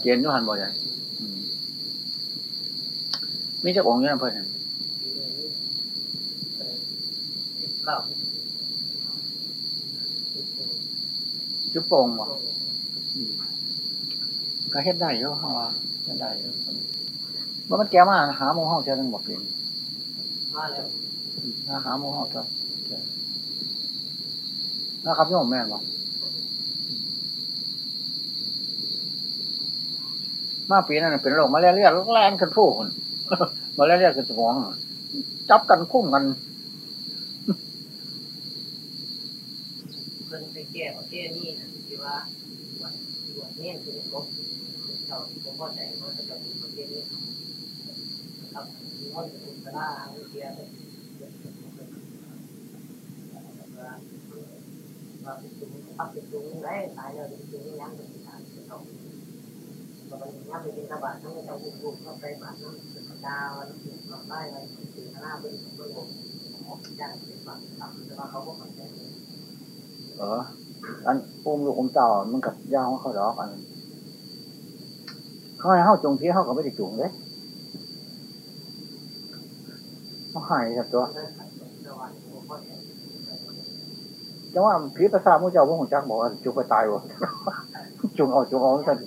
เกณฑ์ยุหันบ่ใหญ่มีเจ้าองค์อยู่นั่นเพื่อนจุ๊บโป่งบ่ก็เฮ็ดได้อยู่ฮะเฮ็ดได้อยู่เมื่อมันแก้มาหาโมห้องเจอหนึ่งบอกเปลี่ยนมาแล้วหาโมห้องเจอนะครับโยมแม่นบ่ มาปีนั้นเป็นโรคมาเรียเรียแล่นกันผู้คนมาเรียเรียกันสมองจับกันคุ้มกันเพิ่นไปแก้ประเทศนี้นะที่ว่าวัดวัดเนี่ยคือครบเจ้าผมพอใจว่าจะเป็นประเทศนี้ครับมีคนเป็นตลาดเสียเลยว่าเป็นจุงปักเป็นจุงได้ตายแล้วเป็นจุงยังเป็นทางเขา เราไปยังไปกินตบะทั้งไปเจ้าบุกบุกเข้าไปบ้านนั้นเป็นดาวมันได้เลยถึงหน้าเป็นเบอร์หกออกจากเป็นบ้านทำแต่ว่าเขาก็มันได้เอออันอุ้มลูกอมเต่ามันกับยาวเขาดอกอันเขาให้เข้าจงที่เข้าก็ไม่ได้จุงเลยเขาหายจากตัวจังว่าผีประสาทมุ่เจ้าพวกของจักบอกว่าจุงไปตายวะจุงเอาจุงเอาท่าน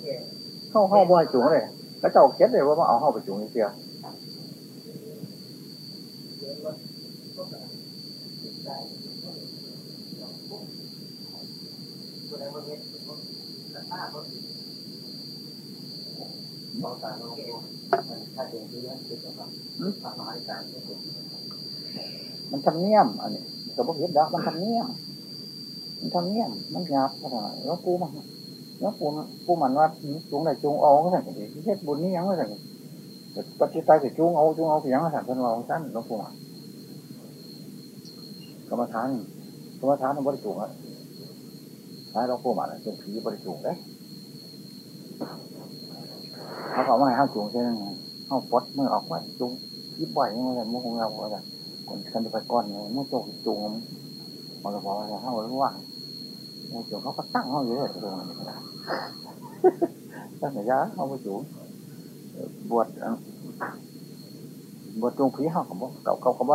เข้าเข้าบ่ให้จุงเลยแล้วเจ้าเก็ดเลยว่ามาเอาเข้าไปจุงนี่เสียมันทำเนียมอันนี้กับพวกเห็ดดอกมันทำเนียมมันทำเนียมมันหยาบขนาดแล้วกูมา แล้วกูกูมันว่าจุงไหนจุงเอาก็สั่งเฮ็ดบุญนี่ยังก็สั่งปฏิบัติจุงเอาจุงเอาเพียงก็สั่งเป็นว่าสั้นแล้วกูมากรรมฐานกรรมฐานมันบริจุงอะถ้าเรากูมันจุงผีบริจุงเด้เขาเขาไม่ให้ห้าจุงใช่ไหมห้าปดมือออกไว้จุงยิบไหวยังไงมุกของเราอะไรคนกันไปก้อนเนี่ยมุกโจกจุงมันก็บอกว่าห้ารู้ว่าง เขาก็ตั้งเขาอยู่เลยตรงนี้ตั้งแต่ยาเขาไปจุงบวชบวชจุงผีเขาเขาเขาเขาบ่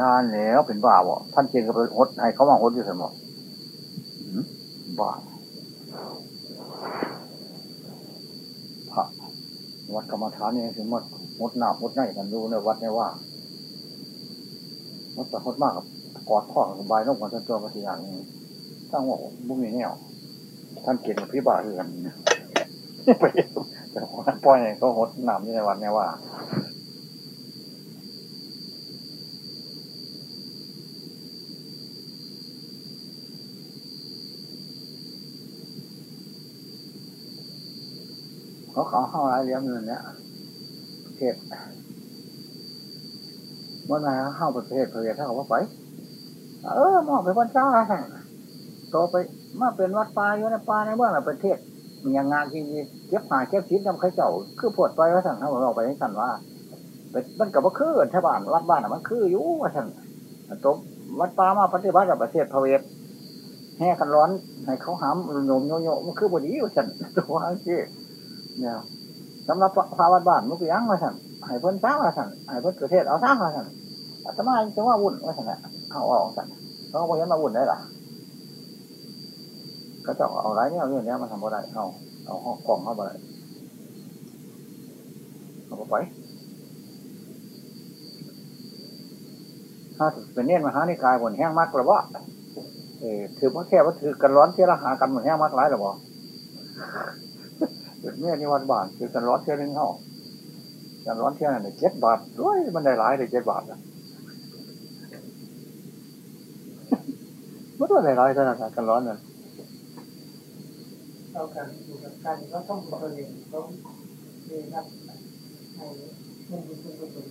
น่วยานแล้วเป็นบ้าบ่ท่านเจนก็ไปหดให้เขามาหดอยู่เสมอบ้าพระวัดกรรมฐานนี่ถึงมัดหดหน้าหดในกันดูในวัดเนี่ยว่าวัดแต่หดมากกับกอดข้อสบายนกกันจนตัวมาทีอย่างนี้ตั้งว่าบุ้มีแนวท่านเกณฑ์กับพี่บ้าด้วยกันไปแต่ปล่อยเขาหดน้ำอยู่ในวัดเนี่ยว่า เขาเขาเข้าหลายเลี่ยมเลยเนี่ยประเทศเมื่อไหร่เข้าประเทศประเทศเท่ากับว่าไป เออมองไปวันจ้าสั่งโตไปมาเป็นวัดป่าอยู่ในป่าในเมืองประเทศมีอย่างงานที่เก็บหาเก็บชิ้นทำใครเจ้า คือปวดไปว่าสั่งเขาบอกไปให้สั่นว่าเป็นมันกับว่าคือชาวบ้านวัดบ้านมันคืออยู่ว่าสั่นตบวัดป่ามาปฏิบัติกับประเทศพเวทแห่กันร้อนให้เขาหามโยมโยโยมันคือบดีว่าสั่นตัวนี้ เนี่ยสำหรับภาวะบ้านมุกยังว่าสั่นให้เพิ่นสร้างว่าสั่นให้เพิ่นประเทศเอาสร้างว่าสั่นอาตมาจะว่าวุ่นว่าสั่นแหละเอาออกสั่นเขาบอกยันมาวุ่นได้หรอก็จะเอาไรเนี่ยเรื่องนี้มาทำอะไรเอาเอาห้องกล่องเข้าไปเอาไปถ้าเป็นเนี่ยมหานิกายบนแห้งมากกระวะเออถือว่าแค่ว่าถือกันร้อนเที่ยละหากันเหมือนแห้งมากหลายหรือบ่า เมื่อนี่วันบานถือกันร้อนเที่ยหนึงเท่ากันร้อนเที่ยนั่นเจ็ดบาทด้วยมันได้หลายเลยเจ็ดบาทอะมันว่าได้หลายเท่านั้นกันร้อนนั่นเราการอยู่กับการก็ต้องดูตัวเองต้องเรียนรับให้มันดูตัวตน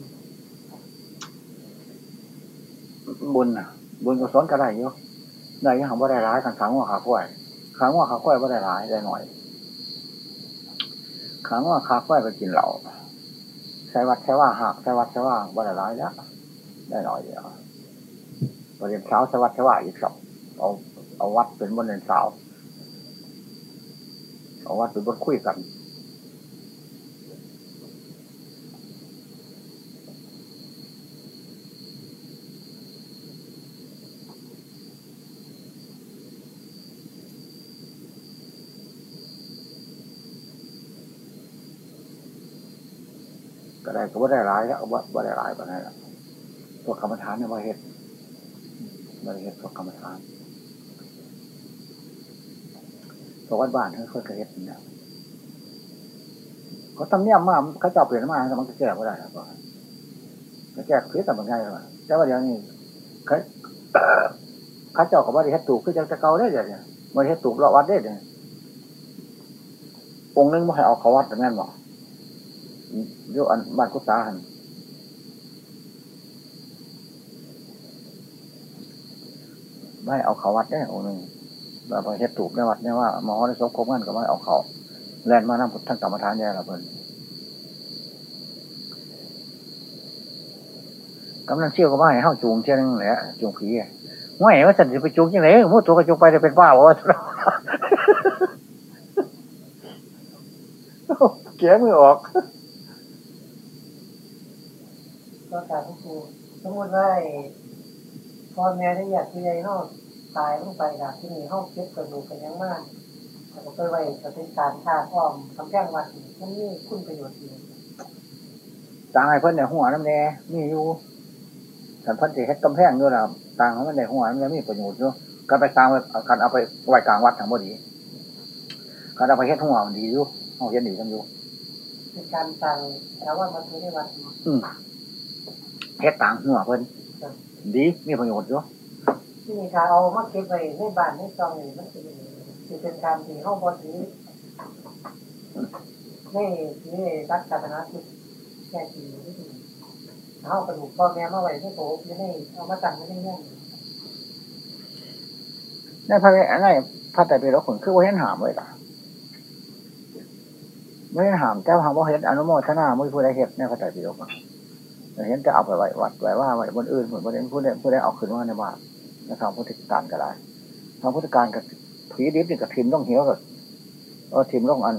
บุญน่ะ บุญกุศลก็ได้อยู่ได้ยังหาว่าได้หลายกันขังว่าขาข้อยขังว่าขาข้อยว่าได้หลายได้หน่อย ขังว่าคาข้อยไปกินเหล่าใช้วัดใช้ว่าหักใช้วัดใช้ว่าว่าได้หลายแล้วได้หน่อยเดียวประเด็นเช้าใช้วัดใช้ว่าอีกสองเอาเอาวัดเป็นบนเรียนสาวเอาวัดเป็นบนคุยกัน ก็ได้ก็ว่าได้หลายแล้วว่าว่าได้หลายกว่านั้นแหละพวกกรรมฐานเนี่ยว่าเฮ็ดว่าเฮ็ดพวกกรรมฐานพวกวัดบ้านเขาเคยเฮ็ดเนี่ยเขาตำเนี่ยมมาเขาเจ้าเปลี่ยนมาแต่มันก็แก้ก็ได้ครับก็แก้เพี้ยแต่บางไงล่ะแต่ว่าเดี๋ยวนี้เขาเขาเจ้าก็บ่ได้เฮ็ดถูกคือจังจะเก่าได้เดี๋ยวนี้บ่ได้เฮ็ดถูกเราวัดได้เดี๋ยวองค์นึงบ่ให้เอาเขาวัดแต่แม่นบ่ โยอันบ้านกุศาหันไม่เอาเขาวัดได้องหนึ่งแบบเฮ็ดถูกในวัดเนี่ยว่ามอในศพคบกันก็ไม่เอาเขาแลนมานั่งทั้งกรรมฐานแย่ละเพิ่นกำลังเชี่ยวก็ไม่ให้เข้าจูงเชี่ยนึงแหละจูงผีอะไม่ว่าฉันจะไปจูงยังไงมู้ตัวก็จูงไปจะเป็นบ้าวะเกี้ยมือออก ก็การทุกคูสมมติว่าพ่อแม่ได้อยากที่ใหญ่ห้องตายลงไปจากที่นี่ห้องเก็บกระดูกกันยังมากแต่ก็ไปไว้จะเป็นการฆ่าอ้อมกำแพงวัดมันนี่คุณประโยชน์ดีตางไอ้เพิ่นเนี่ยหัวน้ำแดงมีอยู่สันเพิ่นจะเฮ็ดกำแพงด้วยนะตางเขามันได้หัวน้ำแดงมีประโยชน์อยู่การไปตางไว้การเอาไปไว้กลางวัดทั้งหมดดีการเอาไปเฮ็ดหัวมันดีอยู่เอาเฮ็ดดีกันอยู่เป็นการสั่งแล้วว่ามันไม่ได้วัดอืม เฮ็ดตางหัวเพิ่นดีมีประโยชน์อยู่ที่นี่การเอามาเก็บไว้ในบ้านในซองนี่มันจะเป็นการที่ห้องบอดีนี่นี่รักศาสนาที่แค่ที่เอากระดูกพ่อแม่มาไว้ที่โถไม่ได้เอามาตั้งไม่ได้เงี้ยในพระในพระไตรปิฎกคนคือว่าเห็นหามไว้ล่ะไม่เห็นหามแต่หามว่าเห็นอนุโมทนาไม่ผู้ใดเฮ็ดในพระไตรปิฎกอะ เห็นจะเอาไปไว้วัดไว้ว่าไว้บนอื่นเหมือนประเด็นผู้ใดผู้ใดเอาขึ้นมาในบ้านในทางพุทธการก็ได้ทางพุทธการกับผีดิบนี่กับทิมต้องเหี่ยวกับเออทิมต้องอัน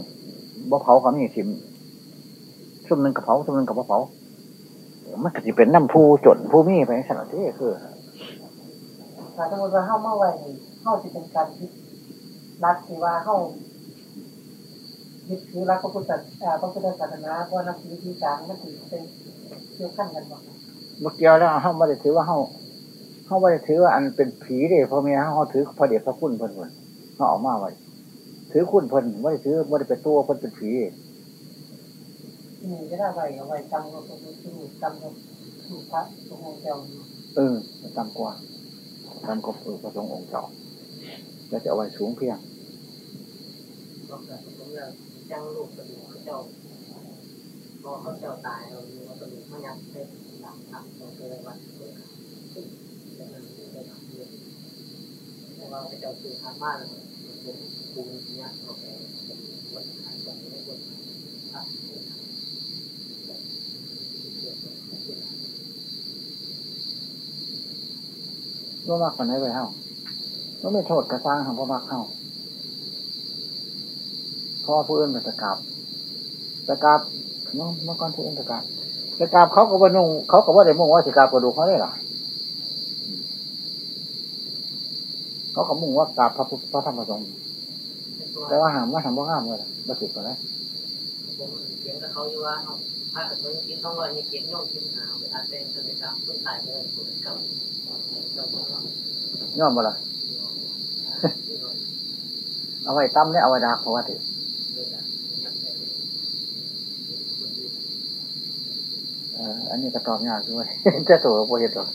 บ่เผาคำนี้ทิมซุ่มหนึ่งกับเผาซุ่มหนึ่งกับบ่เผามันก็จะเป็นน้ำผู้จนผู้มีไปขนาดที่คือถ้าสมมติว่าเข้ามาไว้เข้าจะเป็นการคิดรักที่ว่าเข้ายึดถือรักพระพุทธพระพุทธศาสนาเพราะนักวิธีการมันถือเป็น กี่ยวขั้นกันหมดเมื่อกี้แล้วเฮาไม่ได้ถือว่าเฮาเฮาไม่ได้ถือว่าอันเป็นผีเด้เพราะเมียเฮาถือพระเดชพระคุณเพิ่นเพิ่นเฮาเออกมาไว้ถือคุณเพิ่นไม่ได้ถือไม่ได้เป็นตัวเพิ่นเป็นผีนี่จะได้ไว้เอาไว้จำกับพระพุทธรูปจำกับรูปพระสงฆ์เจ้าเออตามกว่าตามกับเออพระสงฆ์องค์เจ้าแล้วจะเอาไว้สูงเพียงก็เกิดเป็นเรื่องจังลูกกระดูกเจ้า พอเขาเจ้าตายเราดูว่ากระดูกมันยังเป็นหลักหลักเราเคยวัดเคยแต่มันไม่ได้ทำเยอแต่ว่าเจ้าคือทางบ้านเป็นภูมิเนี่ยเราแก่วัดขายตรงนี้คนอะบ่มักปานไหนไว้เฮาบ่ไม่โทษกระซ้างของบ่มักเฮาเพราะว่าผู้อื่นเป็นตะกราบตะกราบ มื่อเมื่อก่อนผู้อื่นตะกราบตะกราบเขาก็บ่นุ่งเขาก็บ่ได้มุ่งว่าสิกราบกระดูกเขาได้หรอเขาก็มุ่งว่ากราบพระพุทธพระธรรมพระสงฆ์แต่ว่าหามว่าหามบ่งามเลยล่ะบ่สิบก็ได้เขียนกับเขาอยู่ว่าเขาถ้าเกิดมันกินต้องว่านี่เขียนย่องกินหาวอาจจะเป็นสมัยก่อนคนตายไปเลยคนเก่าย้อมบ่ล่ะเอาไว้ตั้มเนี่ยเอาไว้ดักเพราะว่าติเอ่ อันนี้ก็ตอบยากด้วยจะตัวโปรเหตัว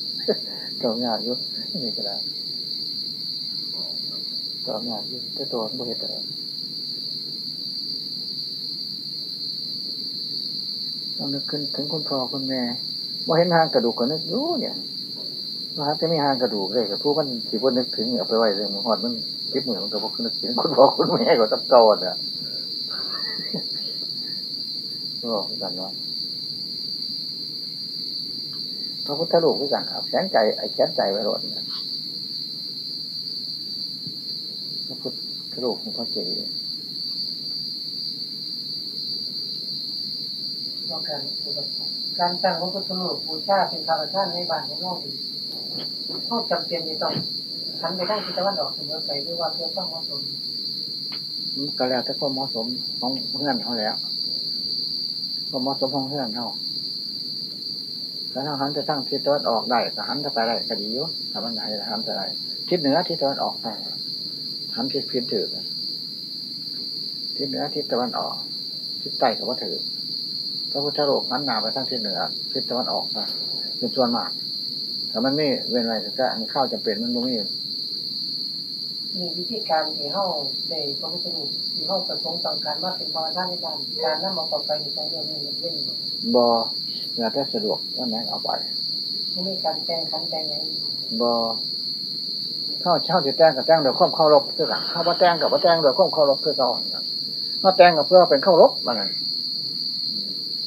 ตอบยากอยู่นี่ก็ได้ตอบยากอยู่จะตัวโปรเหตัวต้องนึกขึ้นถึงคุณพ่อคุณแม่ว่าเห็นหางกระดูกก็นึกรู้เนี่ยว่าจะไม่หางกระดูกเลยกับผู้มันสิบวันนึกถึงเอาไปไว้เลยมันหอดมันคิดเหมือนมันก็บอกนึกถึงคุณพ่อคุณแม่ก็ตับโตนอะก็กันว่า พระพุทธรูปก็สั่งเอาแขนใจไอ้แขนใจไว้รถนะพระพุทธรูปของพระเจ้าต้องการการตั้งพระพุทธรูปบูชาเป็นพระประธานในบ้านของเราอีกเขาจำเป็นที่ต้องหันไปด้านทิศตะวันออกเสมอไปด้วยว่าเพื่อต้องเหมาะสมก็แล้วแต่ความเหมาะสมของเพื่อนเขาแล้วความเหมาะสมของเพื่อนเขา แล้วถ้าหันจะตั้งทิศตะวันออกได้ก็หันจะไปได้ก็ดีอยู่ทำมันไหนหันจะได้ทิศเหนือทิศตะวันออกได้หันทิศพินถือทิศเหนือทิศตะวันออก ทิศใต้ก็ว่าถือพระพุทธโลกหันหนาไปทางทิศเหนือทิศตะวันออกนะเป็นส่วนมากแต่มันไม่เว้นอะไรก็อันข้าวจำเป็นมันไม่ มีมีวิธีการที่เขาได้พระพุทธรูปที่เขาประสงค์ต้องการว่าเป็นพระประธานในบ้านการนำเอาต่อไปในใจเดียวนี้เรื่องนี้บอแล้วแต่สะดวกว่าไหนเอาไปไม่มีการแต่งขันแต่งอะไรบอเข้าเช่าจะแต่งกับแต่งโดยความเคารพคือกันเข้าว่าแต่งกับว่าแต่งโดยความเคารพคือกันถ้าแต่งกับเพื่อเป็นเคารพมันนั่น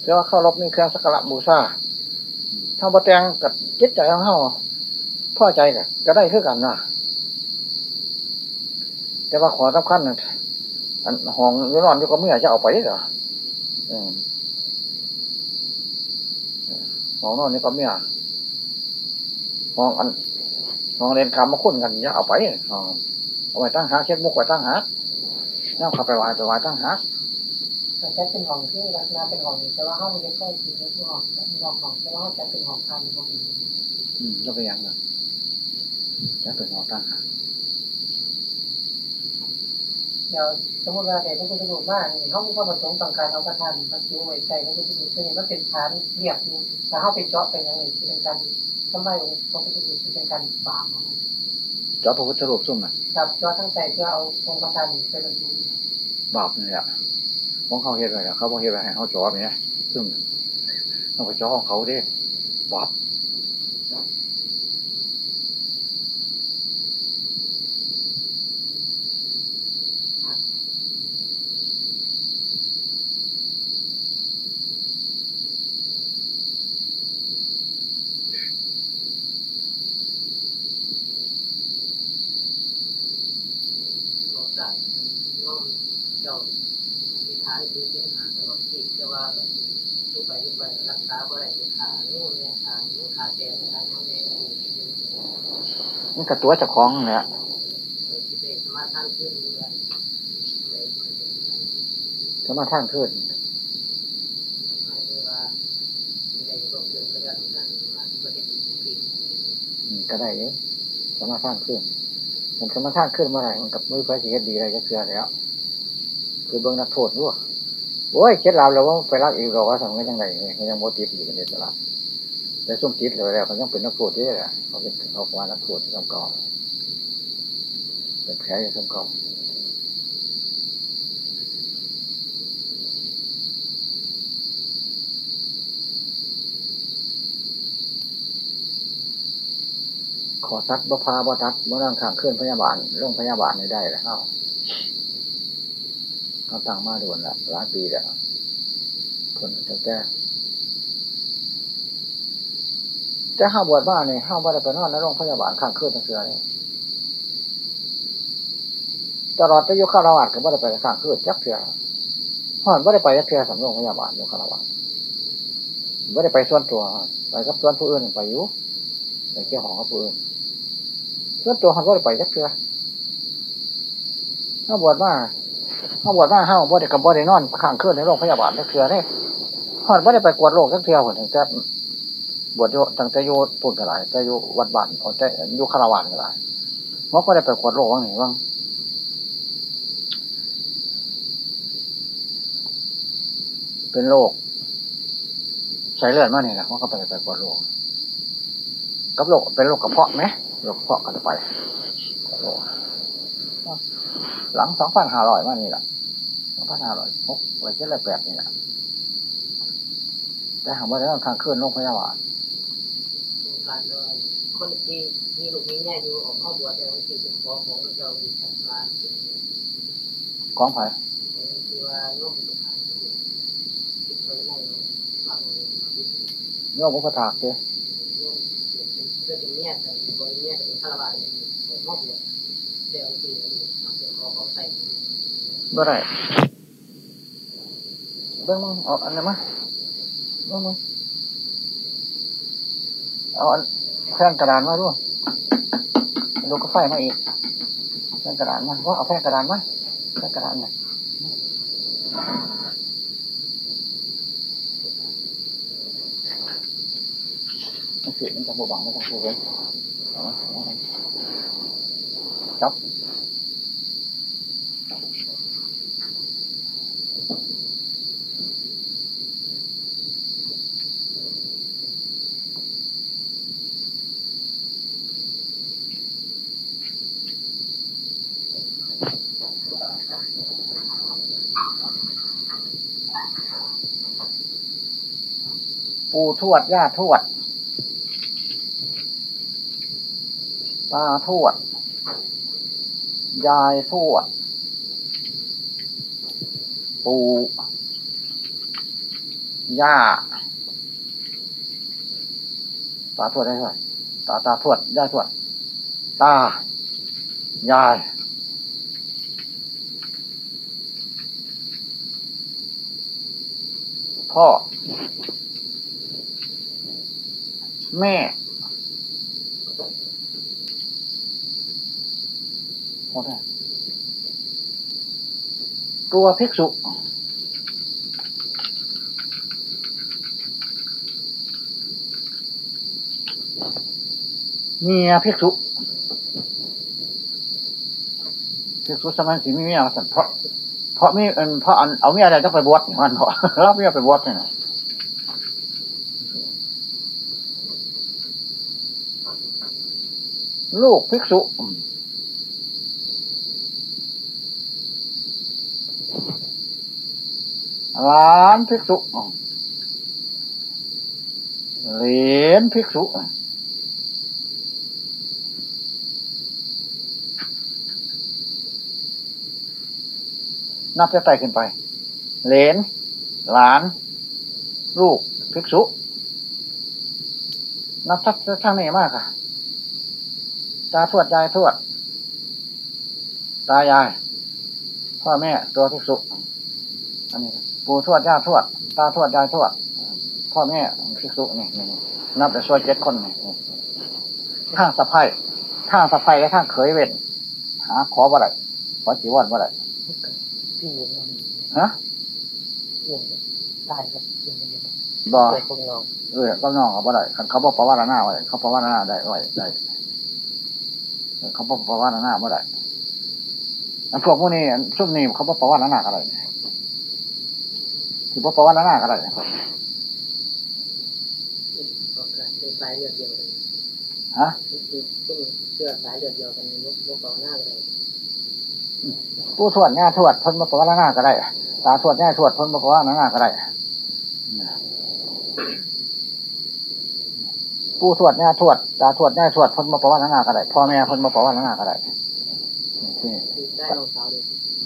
เพื่อว่าเคารพนี่คือสักการะบูชาถ้าว่าแต่งกับจิตใจของเขาพ่อใจกันก็ได้คือกันนะ แต่ว่าขอสำคัญน่ะอันห้องอยู่นอนอยู่ก็ไม่อยากจะเอาไปเหรออืมห้องนอนนี่ก็ไม่อยากห้องอันมองเรียนคำมาคุ้นกันอย่าเอาไปอ๋อเอาไปตั้งหาเช็ดมุกไว้ตั้งหาเนี่ยขับไปวายไปวายตั้งหาแต่แค่เป็นห้องที่ลักษณะเป็นห้องแต่ว่าเขาไม่ได้ค่อยคิดในห้องเป็นห้องของแต่ว่าเขาจะเป็นห้องทำห้องนี้อืมก็ไปยังนะจะเป็นหอตั้งหา เดี๋ยวสมมติว่าแต่พระพุทธรูปมากเขามีความประสงค์ต้อการเอาประทานมาคิ้วไว้ใจพระพุทธรูปตัวนี้มันเป็นฐานเรียบอยู่แต่เขาไปเจาะไปอย่างนี้เป็นการทำไมพระพุทธรูปเป็นการบางเจ้าพระพุทธรูปซุ่มน่ะครับเจาะทั้งใจเพื่อเอาองค์ประธานไปบรรจุบาปนี่แหละของเขาเฮ็ดไว้แล้วเขาบอกเฮ็ดไว้ให้เขาจอบเนี่ยซุ่มต้องไปจอของเขาด้บาป โอกาสน้องเจ้าที่ท้ายคือเส้นหาตลอดที่แต่ว่าทุกไปทุกไปรักษาเมื่อไหร่จะขาโน่นเนี่ยขาโน่นขาแตกขาโน่นเนี่ย มั นี่กระตัวเจ้าของเนี่ยที่เป็นมาทางขึ้นเรือจะมาทางขึ้นหมายถึงว่าในโลกเดินกระดานกันว่าประเทศที่อืมก็ได้เด้จะมาทางขึ้นมันจะมาทางขึ้นเมื่อไหร่มันกับมือพระสิเฮ็ดดีอะไรก็เชื่อแล้ว คือเบื้องนักโทษด้วยโอ้ยเคล็ดลับแล้วว่าไปรักอีกเราว่าทำกันยังไงยังโมติดอีกกันเนี่ยตล อดแต่ส้มติดเลยแล้วเขายังเป็นนักโทษที่แหละเขาเป็นเขาว่านักโทษที่ทำกองเป็นแผลที่ทำกองขอซัดบ่พาบ่ทัดเมื่อร่างข้างขึ้นพยาบาลโรงพยาบาลนี่ได้แล้วเขาตั้งมาโดนละหลายปีแล้วคนจะแก้ แต่ห้าบวชบ้านเนี่ยห้าบ่ได้ไปนอนในโรงพยาบาลข้างคืนทั้งเสือเนี่ยตลอดจะยู่คารวาสก็บ่ได้ไปข้างคืนจักเสือห่อนบ่ได้ไปจักเสือสำโรงพยาบาลยู่คารวาสบ่ได้ไปส่วนตัวไปกับส่วนผู้อื่นไปอยู่ไปเกี่ยวของกับผู้อื่นส่วนตัวห่อนบ่ได้ไปจักเสือห้าบวชมาเขาบวชมาเฮาบ่ได้กับบ่ได้นอนข้างคืนในโรงพยาบาลจักเทื่อนี่ฮอดบ่ได้ไปกวดโรคจักเทื่อพุ่นตั้งแต่ บวชโยตั้งแต่โยตุ่นก็หลายแต่โยวัดบ้านเอาแต่โยคาราวานก็หลายมันก็ได้ไปขวดโลกว่างหนบ้างเป็นโรคใช้เลือดมากนี่แหละมันก็ไปไปขวดโลกกับโรคเป็นโรคกระเพาะไหมโรคกระเพาะกันไปหลังสองพันห้าร้อยมากนี่แหละสองพันห้าร้อยหกร้อยเจ็ดร้อยแปดนี่แหละ แต่หากว่าได้วทางขึ้นโรงพยาบาลการเลยคนที่มีลูกมีแม่อยู่ออกข้อบวชเดี๋ยวที่จะขอของเจ้าอยู่จัดการของไผ่ว่าโลกสุดท้ายที่เคยได้มาเรียนมาวิโยมอุปถากเจ้เมื่อเป็นเนี่ยแต่บริเนี่ยเป็นคารวะของข้อบวชเดี๋ยวที่มาเดี๋ยวขอของใส่เมื่อไรเบิ้งมึงเอาอันไหนมา เบิ้งมึงเอาอันแผ่นกระดานมาด้วยลูกก็ไฟมาอีกแผ่นกระดานมาว่าเอาแผ่นกระดานมาแผ่นกระดานน่ะมันเสียมันจะบวบังไม่ต้องพูดเลยจับ ปู่ทวด ย่าทวดตาทวด ยายทวด ปู่ย่าตาทวดได้ท่าไหร่ตาตาทวดย่าทวด ตา ยายพ่อ แม่ ตัวภิกษุ เมียภิกษุภิกษุสมัยสีมีเมียสันเพราะเพราะมีเพราะอันเอาเมียอะไรต้องไปบวชมันเพราะรับเมียไปบวชนี่นะ ลูกภิกษุหลานภิกษุเหลนภิกษุนับจะไต่ขึ้นไปเหลน หลาน ลูก ภิกษุ นับทักทางนี้มากค่ะ ตาทวดยายทวด ตายาย พ่อแม่ตัวภิกษุอันนี้ปู่ทวดย่าทวด ตาทวดยายทวด พ่อแม่ภิกษุนี่นี่นับแต่ช่วยเจ็ดคนนี่ทางสะพายทางสะพายและทางเขยเวทหาขอบ่ได้ขอจีวรบ่ได้พี่เห็นฮะเรื่องตายกับเรื่องเดียวบ่เกิดคนน้องเออก็น้องเขาบ่ได้คันเขาบอกประวัติหน้าไว้เขาประวัติหน้าได้ไว้ได้ เขาบอกประวัติหน้าบ่ได้อันพวกพวกนี้อันซุ่มนี้เขาบอกประวัติหน้าอะไรคือบอกประวัติหน้าอะไรเป็นสายเลือดเดียวกันฮะคือเชื่อสายเลือดเดียวกันมุกมุกเก่าหน้าเลยผู้ทวดง่าทวดเพ้นบอกประวัติหน้าก็ได้ตาทวดง่าทวดเพ้นบอกประวัติหน้าก็ได้ ผู้ทวดง่าทวดตาทวดง่าทวดพ้นบอกประวัติหน้าก็ได้พ่อแม่พ้นบอกประวัติหน้าก็ได้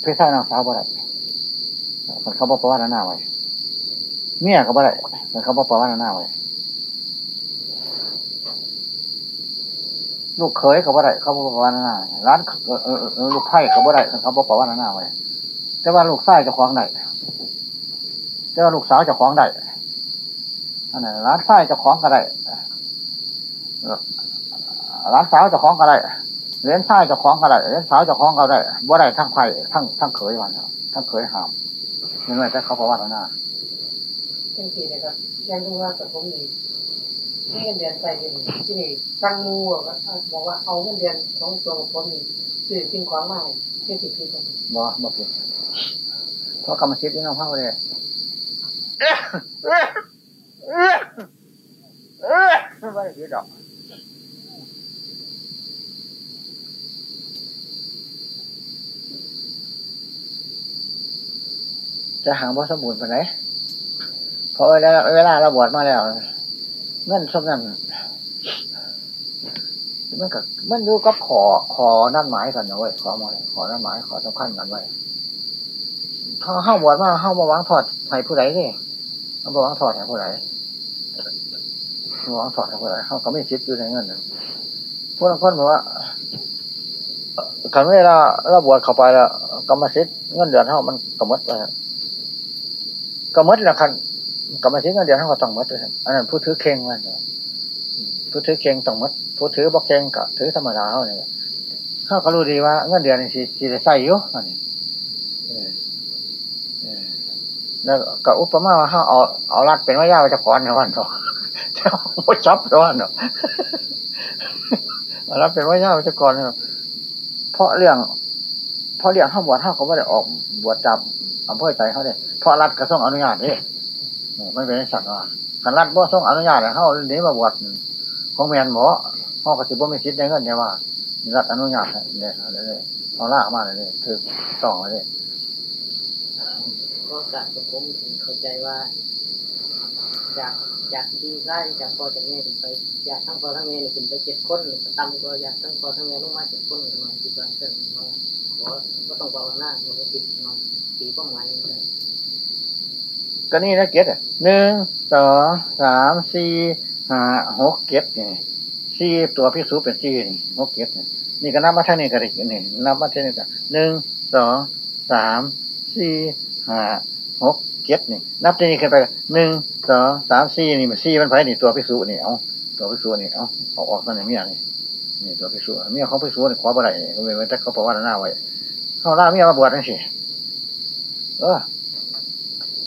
พี่ชายน้องสาวบ่ได้คนเขาบอกประวัติหน้าไว้เมียก็บ่ได้คนเขาบอกประวัติหน้าไว้ลูกเขยก็บ่ได้เขาบอกประวัติหน้าร้านลูกไผ่ก็บ่ได้เขาบอกประวัติหน้าไว้แต่ว่าลูกชายจะคล้องได้แต่ว่าลูกสาวจะคล้องได้อันนั้นร้านชายเจะคล้องก็ได้ ร้านสาวเจะคล้าของก็ได้เลี้ยงชายเจะคล้าของก็ได้เลี้ยงสาวเจะคล้าของก็ได้บ่ได้ทั้งไผ่ทั้งทั้งเขยวันครับทั้งเขยหามนี่ไม่แต่เขาประวัติหน้าจังสี่เลยครับแจ้งว่ากับผมนี่นี่เงินเดือนใส่เงินที่นี่ตั้งมูบอกว่าเอาเงินเดือนของตัวผมนี่ซื้อสิ่งของมาให้ที่สิบปีบ่บ่ผิดเพราะกรรมสิทธิ์นี่น้องพ่อเลยไม่ได้ดอก จะหาว่าสมบูรณ์ไปไหนพอเวลาเวลาเราบวชมาแล้วเงินสมนั้นมันก็มันอยู่กับขอขอนั่นหมายกันนะเว้ยขอมาขอนั่นหมายขอสำคัญกันไว้ถ้าเข้าบวชมาเข้ามาวางถอดให้ผู้ใดนี่เขาบอกวางถอดให้ผู้ใดวางถอดให้ผู้ใดเขาก็ไม่คิดอยู่ในเงินพวกนั้นคนบอกว่าขันเวลาเราบวชเข้าไปแล้วกรรมสิทธิ์เงินเดือนเขามันกำมดไป กำมดละคันกรรมสิทธิ์เงินเดือนเขาก็ต้องมดเลยอันนั้นผู้ถือเข่งมันผู้ถือเข่งต้องมดผู้ถือบอกเข่งกับถือธรรมดาเขาเนี่ยเขาก็รู้ดีว่าเงินเดือนนี่สิสิใส่อยู่อันนี้แล้วก็อุปมาว่าเขาเอาเอารัดเป็นว่ายาไปจะก่อนนะวันเนาะเจ้าไม่จับนะวันเนาะเอารัดเป็นว่ายาไปจะก่อนเนาะเพราะเรื่อง พราะเรียกเข้าบวชเขาก็ไม่ได้ออกบวชจับอำเภอใจเขาเนี่ยเพราะรัฐกระทรวงอนุญาตนี่ไม่เป็นสัตว์ว่าขันรัฐบ่ทรงอนุญาตเขาเนี้มาบวชของแมนหมอห้องก็สิบ่ไม่คิดในเงินเนี่ยว่ารัฐอนุญาตเนี่ยเลยเอาล่ามาเลยคือต้องเลย ก็การกับผมเข้าใจว่า จากจากที่ไร่จากพ่อจากแม่ถึงไปจากทั้งพ่อทั้งแม่นี่ขึ้นไปเจ็ดคนต่ำก็อยากทั้งพ่อทั้งแม่ลงมาเจ็ดคนมาคิดว่าเช่นว่าขอก็ต้องภาวนาเราก็คิดมาตีเป้าหมายเลยก็นี่นะเก็ตหนึ่งสองสามสี่ห้าหกเก็ตนี่สี่ตัวพิสูจเป็นสี่นี่หกเก็ตนี่นี่ก็นับมาท่านี้ก็ได้นี่นับมาท่านี้ก็หนึ่งสองสาม สี่ห้าหกเก็ตนี่ นับที่นี่ขึ้นไปหนึ่งสองสามสี่นี่มันสี่มันไปนี่ตัวพิสูจนี่เอาตัวพิสูจนี่เอาเอาออกมาในเมียนี่นี่ตัวพิสูจเมียของพิสูจนี่ขอบ่ได้ก็เป็นแต่เขาประวัติหน้าไว้เขาล่าเมียมาบวชนั่นสิเออ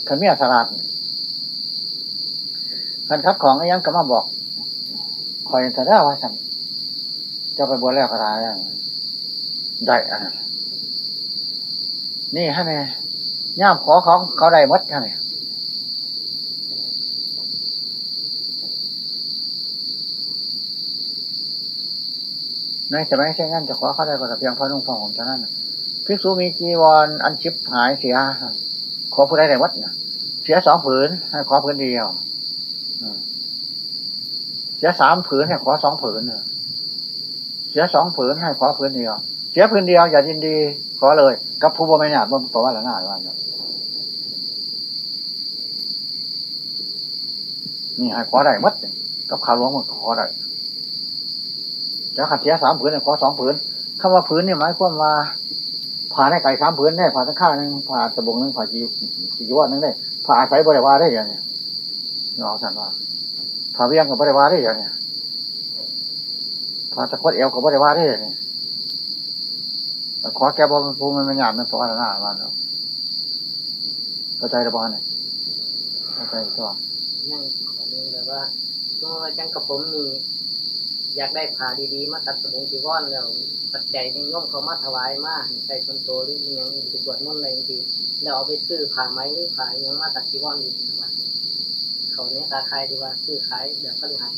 ขันเมียสลัดขันคับของยังก็มาบอกคอยเถอะได้ว่าสั่งจะไปบวชแล้วก็ได้ได้อะ นี่ฮะเนี่ยย่ามขอของเขาได้มดฮะเนี่ยในสมัยเช่นนั้นจะขอเขาได้ก็แต่เพียงพระนุ่งผ้าห่มเท่านั้นภิกษุมีจีวรอันชิบหายเสีย ขอผู้ใดได้วัดเนี่ยเสียสองผืนให้ขอผืนเดียวเสียสามผืนให้ขอสองผืนเสียสองผืนให้ขอผืนเดียว เสียผืนเดียวอย่ายินดี ขอเลย กับผู้บ่ไม่หนาบ่บอกว่าละหน้าว่านี่ให้ขอได้มัดกับข่าวหลวงมันขอได้แล้วขัดเสียสามผืนขอสองผืนคำว่าผืนเนี่ยหมายความว่าผ่าได้ไก่สามผืนได้ผ่าทั้งข้าหนึ่งผ่าตะบงหนึ่งผ่าจีจีวรหนึ่งได้ผ่าอาศัยบริวารได้ยังไงน้องสันว่าผ่าเบี้ยงกับบริวารได้ยังไง ผ่าตะคดเอวกับบริวารได้ยังไงขอแกบอลภูมิมันหยาบมันพราะอะไรหน้ามัน เข้าใจระบอนเนี่ยเข้าใจตัวยังขอเรียนแบบว่าก็จังกับผมนี่อยากได้ผ้าดีๆ มาตัดสมุนจีวรแล้วปัจจัยที่ย่อมเขามาถวายมาใส่คนโตหรือยังจะบวชมุ่นอะไรดีแล้วเอาไปซื้อผ้าไหมหรือผ้ายังมาตัดจีวรดีนะเขาเนี้ยตาใครดีว่าซื้อขายแบบก็เลยหาย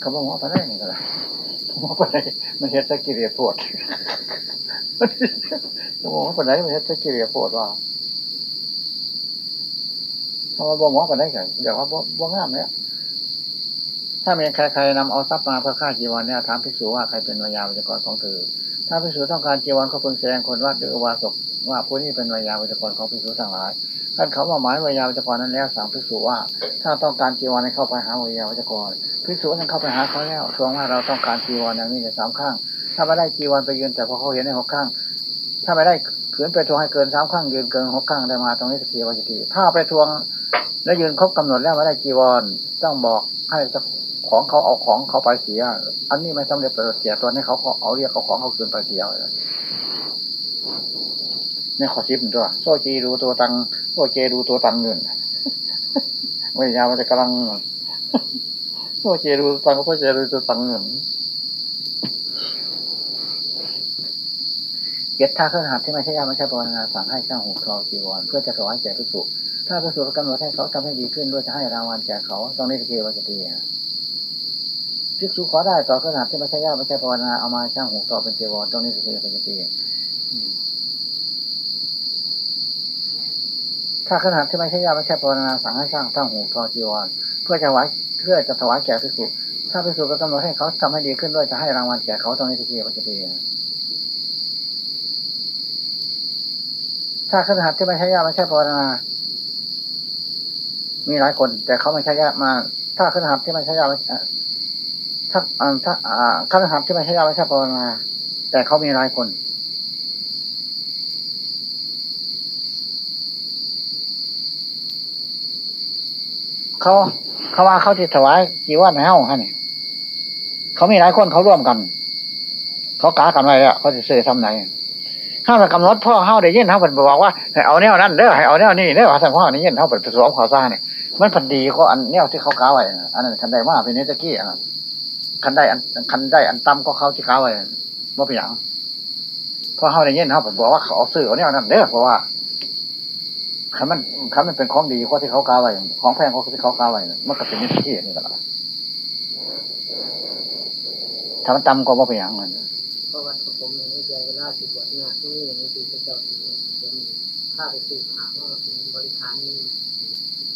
เขาบอกว่าไปได้นี่ก็เลยว่าไปได้มันเฮ็ดสกิเรียปวดหมอกว่าได้มันเฮ็ดสกิเรียปวดว่าถ้าว่าบ่หมอไปได้กันเดี๋ยวว่าบ่บ่งามเนี่ย ถ้ามีใครๆนำเอาทรัพย์มาเพื่อฆ่าจีวรเนี่ยถามภิกษุว่าใครเป็นวิญญาณวิจกรของเธอ ถ้าภิกษุต้องการจีวรเขาพึงแสดงคนวัดหรือวาสกว่าผู้นี้เป็นวิญญาณวิจกรของภิกษุทั้งหลายท่านเขามาหมายวิญญาณวิจกรนั้นแล้วสั่งภิกษุว่า ถ้าต้องการจีวรให้เข้าไปหาวิญญาณวิจกรภิกษุนั้นเข้าไปหาเขาแล้วทวงว่าเราต้องการจีวรอย่างนี้ในสามข้าง ถ้าไม่ได้จีวรไปยืนแต่พอเขาเห็นในหกข้าง ถ้าไม่ได้ขืนไปทวงให้เกินสามข้างยืนเกินหกข้างได้มาตรงนี้ตะเกียบจิตีถ้าไปทวงแล้วยืนครบกำหนดแล้วไม่ได้จีวรต้องบอกให้ของเขาเอาของเขาไปเสีย อันนี้ไม่สำเร็จประโยชน์เสียตัวนี้เขาเอาเรียกเขาของเขาคืนไปเสียนี่ขอชิปตัวโซจีดูตัวตังโซเจดูตัวตังเงินไม่ยาวมันจะกำลังโซเจดูตังโซเจดูตัวตังเงิน เจ็ดถ้าเครื่องหัดที่ไม่ใช่ยาไม่ใช่ปวนาสั่งให้ช่างหุกทอจีวรเพื่อจะถวายแก่ภิกษุถ้าภิกษุกำหนดให้เขาทำให้ดีขึ้นด้วยจะให้รางวัลแก่เขาต้องนิสเกวัจตีภิกษุขอได้ต่อเครื่องหัดที่ไม่ใช่ยาไม่ใช่ปวนาเอามาช่างหุกต่อเป็นจีวรต้องนิสเกวัจตีถ้าเครื่องหัดที่ไม่ใช่ยาไม่ใช่ปวนาสั่งให้ช่างช่างหุกทอจีวรเพื่อจะถวายเพื่อจะถวายแก่ภิกษุถ้าภิกษุก็กำหนดให้เขาทำให้ดีขึ้นด้วยจะให้รางวัลแก่เขาต้องนิสเกวัจตี ถ้าขนาดที่ไม่ใช่ญาติไม่ใช่ภาวนา มีหลายคน แต่เขาไม่ใช่ญาติมา ถ้าขนาดที่ไม่ใช่ญาติถ้าถ้าขนาดที่ไม่ใช่ญาติไม่ใช่ภาวนา แต่เขามีหลายคนเขาเขาว่าเขาที่ถวายจีวรให้เฮาฮะนี่เขามีหลายคนเขาร่วมกัน เขากากันไว้แล้วเขาจะซื้อทำไหน ถ้าเรากำหนดพ่อเฮาได้ยินเขาเป็นบอกว่าให้เอาแนวนั้นเด้อให้เอาแนวนี้เด้อท่าพ่อได้ยินเขาเป็นสวมขอซ่าเนี่ยมันพันดีก็อันแนวที่เขาก้าไว้อันนั้นคันได้มากเป็นเนตะกี้อะคันได้อันคันได้อันต่ำก็เขาที่ก้าไว้ว่าเป็นอย่างพ่อเฮาได้ยินเขาเป็นบอกว่าเขาซื้อเอาแนวนั้นเด้อเพราะว่าคันมันคันมันเป็นของดีก็ที่เขาก้าไว้ของแพงก็ที่เขาก้าไว้มันก็เป็นเนตะกี้นี่แหละถ้ามันต่ำก็ว่าเป็นอย่างนั้น เพระว่าผมยังไม่เจอเวลาสิบวันนะที่นี่ยังไม่ตีเจ้าจะมีค่าไปซื้อหาว่าเป็นบริการนี่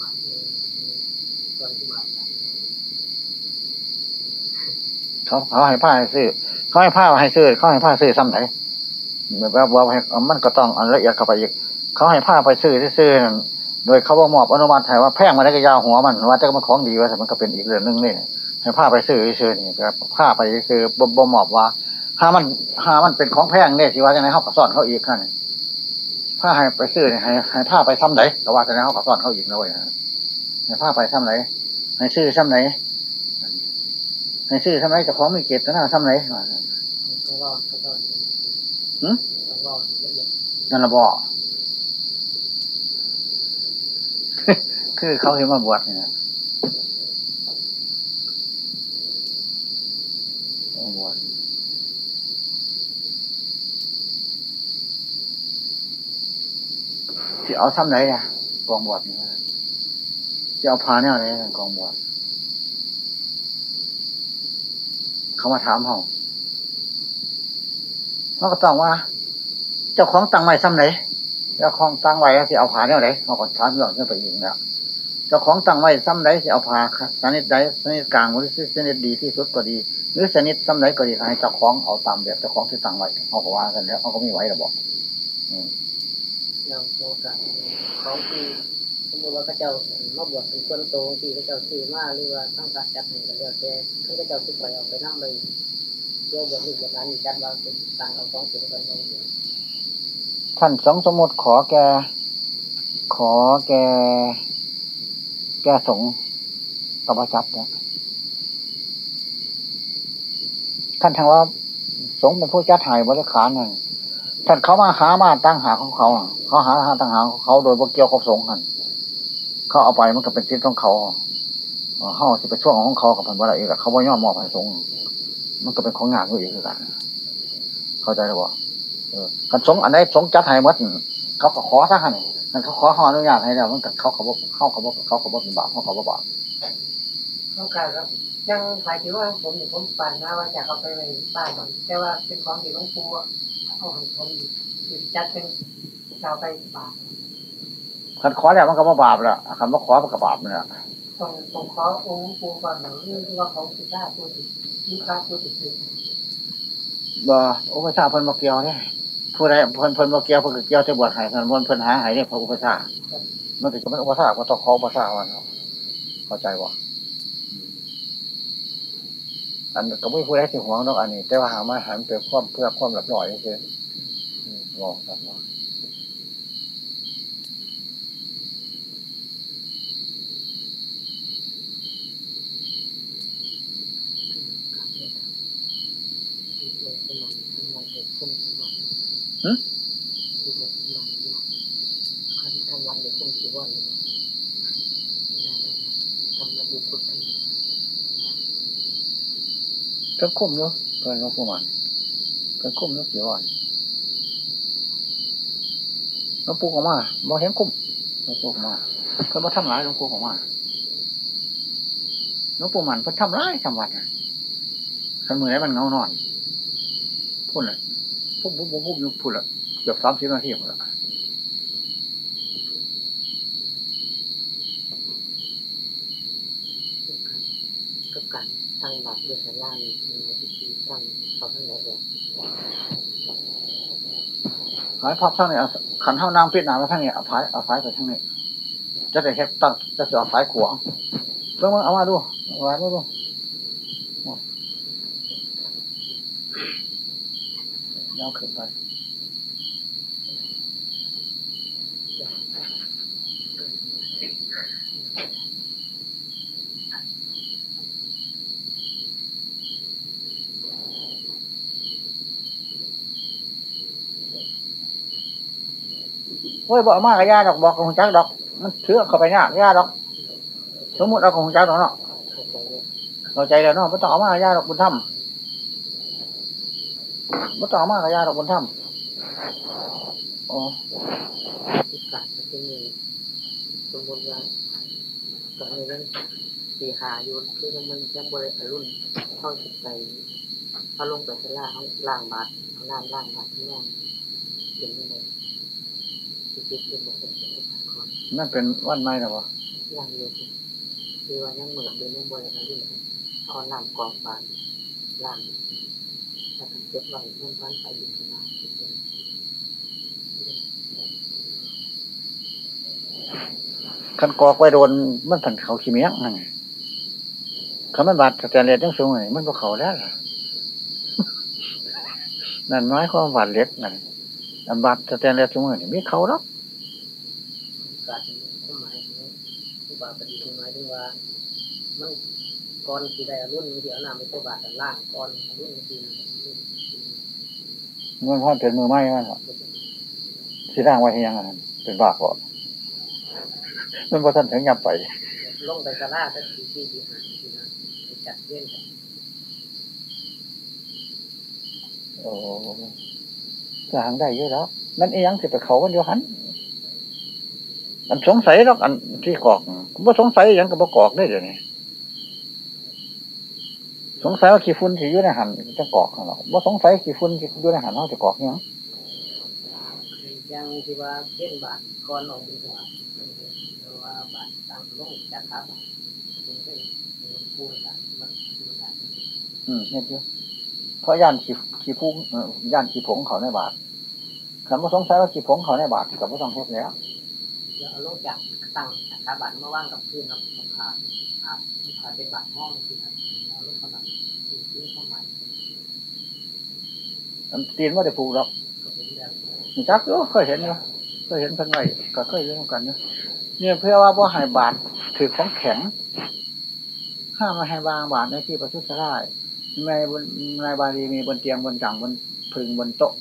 บาทเองร้อยบาทเขาเขาให้ผ้าให้ซื้อเขาให้ผ้าให้ซื้อเขาให้ผ้าซื้อซ้ำไหนแบบว่ามันก็ต้องอันละเอียดเข้าไปอีกเขาให้ผ้าไปซื้อซื้อ โดยเขาบอกมอบอนุมัติให้ว่าแพงมาได้ก็ยาวหัวมันว่าแต่มันของดีว่าแต่มันก็เป็นอีกเรื่องนึงนี่ให้ผ้าไปซื้อซื้อนี่แบบผ้าไปซื้อบ่มอบว่าหามันหามันเป็นของแพงเนี่ยสิว่าจะไหนเขาก็สอนเขาอีกขั้น ผ้าให้ไปซื้อเนี่ยให้ให้ผ้าไปซ้ำไหนก็ว่าจะไหนเขาก็สอนเขาอีกนะเว้ยให้ผ้าไปซ้ำไหนให้ซื้อซ้ำไหนให้ซื้อซ้ำไหนจะของมีเก็บแต่หน้าซ้ำไหนต้องรอต้องรอต้องรอละเอียดนั่นละบอกคือเขาเห็นมาบวชเนี่ยนะบวช ที่เอาซ้ำไหนเนี่ยกองบวชนี่จะเอาพาเนี่ยอะไรกองบวชเขามาถามเขาเขาก็ต้องว่า เจ้าของตังไว้ซ้ำไหนเจ้าของตังไว้สิเอาผาเนี่ยไหนเขาก็ถามย้อนขึ้นไปเอีกแล้วเจ้าของตังไว้ซ้ำไหนสิเอาผาสนิทใดสนิทกลางหรือสนิทดีที่สุดก็ดี หรือสนิทซ้ำไหนก็ดีให้เจ้าของเอาตามแบบเจ้าของที่ตังไว้เขาก็ว่ากันแล้วเขาก็ไม่ไหวรอกบอก เราโอกาสของที่สมมติว่าเขาเจ้ามาบวชเป็นคนโตที่เขาเจ้าซื้อมาหรือว่าต้องการจัดให้ก็แล้วแต่เขาเจ้าซื้อไปเอาไปนั่งเลยเพื่อบวชลูกบวชหลานจัดว่าเป็นต่างเอาของเสียไปเลยท่านสองสมุดขอแก ขอแก แกสงกับอาจัดเนี่ยท่านทางว่าสงเป็นผู้จัดหายบริขารนั่น ท่านเขามาหามาตั้งหาของเขา เขาหาหาตั้งหาของเขาโดยบ่เกี่ยวกับสงกันเขาเอาไปมันก็เป็นสิทธิ์ของเขาเขาสิเป็นช่วงของเขากับพันวะอีกเขาว่ายอมมอบให้สงมันก็เป็นของงานก็อีกคือกันเข้าใจหรือเปล่ากันสงอันไหนสงจัดให้หมดเขาก็ขอซะหันนั่นเขาขอขออนุญาตให้แล้วมันก็เขาเขาบอกเขาเขาบอกเขาเขาบอกเป็นบาปเขาเขาบอกบาป ต้องการครับยังหมายถึงว่าผมผมปั่นนะว่าอยากเอาไปในบ้านแต่ว่าเป็นของที่หลวงปู่เอาให้ผมจัดเป็นเราไปบาทคันขอแล้วมันก็บ่บาปละคันว่าขอมันก็บาปเนี่ยต้องต้องขอองค์ปู่ก่อนหรือว่าของสิทธาผู้ที่ที่พระผู้ที่ถือบ่อุปชาเพิ่นบ่เกี่ยวเนี่ยผู้ใดเพิ่นเพิ่นบ่เกี่ยวเพิ่นก็เกี่ยวจะบวชให้เพิ่นบ่เพิ่นหาให้เนี่ยพระอุปชามันถึงมันอุปชาก็ต้องขออุปชาวันเนาะเข้าใจบ่ อันก็ไม่ผู้ใดสิหวงดอกอันนี้ แต่ว่าหามาหันเป็นความเพื่อความหลับหน่อยคือบอกกันว่าทำวัดเดี๋ยวคงสิวันเลยทำระบุพุทธ ก็นคุ้มอยู่เพิ่นว่าผู้มันเป็นคุ้มนึกเสียวันหลวงปู่ของมาบ่เห็นคุ้มหลวงปู่ของมาเพิ่นมาทำร้ายหลวงปู่ของมาหลวงปู่มันเพิ่นทำร้ายทำวัดน่ะขันมือไหนมันเงานอนพูดเลยปุ๊บปุ๊บปุ๊บปุ๊บพูดละเกือบสามสิบนาทีหมดละ กับการ ตั้งบัตรด้วยสารานี่มีวิธีตั้งเขาทั้งหลายเลยหายพับทั้งนี้ขันเท่านางพิจารณาแล้วทั้งนี้เอาพายเอาพายไปทั้งนี้จะได้แค่ตั้งจะเสือาพายขวางเบิ่งเอามาดูเอามาดูเอาขึ้นไป ฮ้ยบอกมากกับยาดอกบอกกับหุ่นจักดอก มันเชื่อเข้าไปยากยาดอก สมมติเอาของทุนจักดอกเนาะเราใจแล้วเนาะไม่ต้องเอามากกับยาดอกบุญถ้ำไม่ต้องเอามากกับยาดอกบุญถ้ำอ๋อที่การที่มีสมมติว่าตอนนี้ยังตีหาอยู่คือมันยังบริสุทธิ์รุ่นเข้าจิตใจเขาลงไปสลาเขางล่างบาทเขาน้ำล่างบาทที่นั่นเป็นไงที่คิดเป็ นแบบเป็นผ่านคนนั่นเป็นวันไม่หรอวะยังอยู่คือว่ายังเหมือนเดิมยังบริสุทธิ์รุ่นเอาน้ำกองบาทล่างถ้าเก็บไว้เงินพันไปยินสบายคันกอกไว้โดนมันผันเขาขี้เมียงนั่นไงคำมันบาดสแตนเลสยังสูงไงมันก็เขาแล้วล่ะนั่นน้อยความบาดเล็กนั่น อันบาดสแตนเลสสูงไมีเขาหรอกการสมัยที่บาปฏิทินหมายถึงว่ามันก่อนที่ได้รุ่นเดียวน้ำไม่ใช่บาต่ล่างก่อนรุ่นที่เงินพ่อเป็นมือไม้มันหรอกสิร่างไว้ให้ยังไงเป็นบาปก่อนมันพอท่านถึงยับไปลงไปสลาสักทีที่ที่หาที่นั่นจัดเล่นกันโอ้ ก็หางได้เยอะแล้ว มันเองสิไปเขากันเดียวหันอันสงสัยหรอกอันที่กอกว่าสงสัยหยังกับบ่กอกได้เดี๋ยวนี้สงสัยว่าขี้ฝุ่นที่อยู่ในหันจะกอกหรอกว่าสงสัยขี้ฝุ่นที่อยู่ในหันเขาจะกอกหยังยังที่ว่าเล่นบาทก่อนออกบินสบาทหรือว่าบาทต่างลงจากขาบาทเป็นเป็นปูนกันมันมันกันอืมเนี่ยเดียว เพราะย่านขี้ขี้พุ่งเอ่อย่านขี้ผงเขาในบาทคำว่าสงสัยว่าขี้ผงเขาในบาทกับว่าต้องเฮ็ดแล้วแล้วเอาลงจากตั้งจากขาบาทมาว่างกับพื้นครับขาขาขาเป็นบาทห้องที่นั่นเอาลงขนาดที่ที่เข้ามาอันตีนว่าได้ผูกหรอกก็เป็นแบบมีจักอยู่เคยเห็นอยู่เคยเห็นเพิ่นไว้ก็เคยอยู่เหมือนกันอยู่เนี่ยเพื่อว่าบ่ให้บาทถือของแข็งห้ามไม่ให้วางบาทในที่ประทุษร้าย ในบนในบาลีมีบนเตียงบนจังบนพึงบนโต๊ะ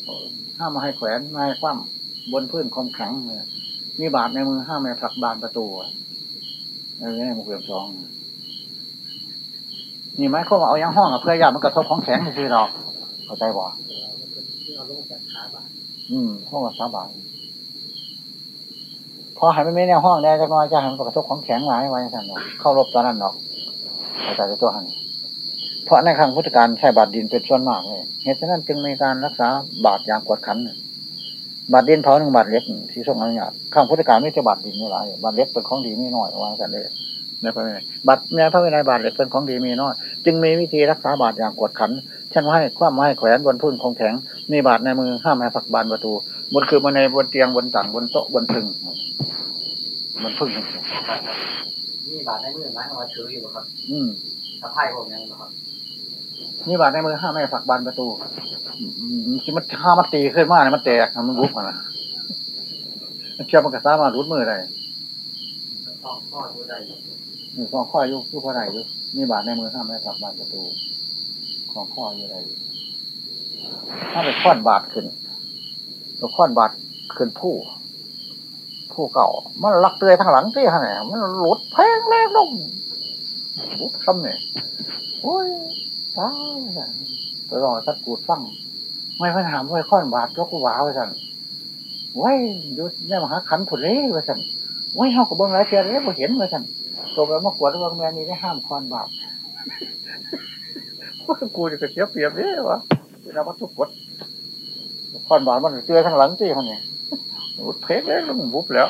ห้ามมาให้แขวนไม่ให้คว่ำบนพื้นคมแข็งเนี่ยมีบาทในมือห้ามไม่ผลักบานประตูอะเออในมุกเรียมสองนี่ไหมเขามาเอายังห้องอะเพื่ออยามันกระทบของแข็งคือหรอกเข้าใจบ่าอืมห้องละสาบาทพอห้มันไม่แน่ห้องแน่จักน้อยจะหันกระทบของแข็งหลายไว้ท่านเนาะเข้ารบตอนนั้นเนาะเข้าใจตัวหัน เพราะในครั้งพุทธกาลใช้บาทดินเป็นส่วนมากเลยเหตุฉะนั้นจึงมีการรักษาบาทอย่างกวดขันบาทดินเผาหนึ่งบาทเล็กที่ทรงอนุญาตข้างพุทธกาลไม่ใช่บาทดินนี่หลายบาทเล็กเป็นของดีไม่น้อยว่ากันเลยในพระวินัยบัตรในพระวินัยบาทเล็กเป็นของดีมีน้อยจึงมีวิธีรักษาบาทอย่างกวดขันเช่นว่าให้คว่ำให้แขวนบนพื้นคงแข็งมีบาทในมือห้ามให้ผักบานประตูบนคือมาในบนเตียงบนต่างบนโต๊ะบนพึง บนพึ่งนี่บาทในมือนะมาถืออยู่ครับ อืมสะพายผมยังครับมีบาทในมือห้ามไม่ให้ผลักบานประตูอืมที่มันห้ามมันตีขึ้นมาเนี่ยมันแตกมันบุบมันนะเชื่อมันก็สามารถรุดมือได้ข้อข้อดูได้มีของข้ออยู่คือพอได้อยู่มีบาทในมือห้ามไม่ให้ผลักบานประตู ของข้ออยู่ได้อยู่ถ้าไปค้อนบาทขึ้นตัวค้อนบาทขึ้นผู้ ผู้เก่า มันลักเตยทางหลังที่ฮะเนี่ยมันหลุดแพงแรงลงบุบซ้ำเนี่ยโอ้ยตายแล้วไปลองทัดกูดฟัง ไม่พันหามไว้ข้อนบาทยกกว้าวสั่นไว้ดูแม่มหาขันผุดเลยว่าสั่นไว้เฮากับเบิ้งหลายเทียนเลยบ่เห็นว่าสั่นตัวไปมากวดว่าแม่นี่ได้ห้ามข้อนบาทว่ากูจะเสียเปรียบเนี่ยวะเวลาวัตถุกดข้อนบาทมันเตือข้างหลังที่เขาเนี่ย อุดเพชรแล้วมันบุบแล้ว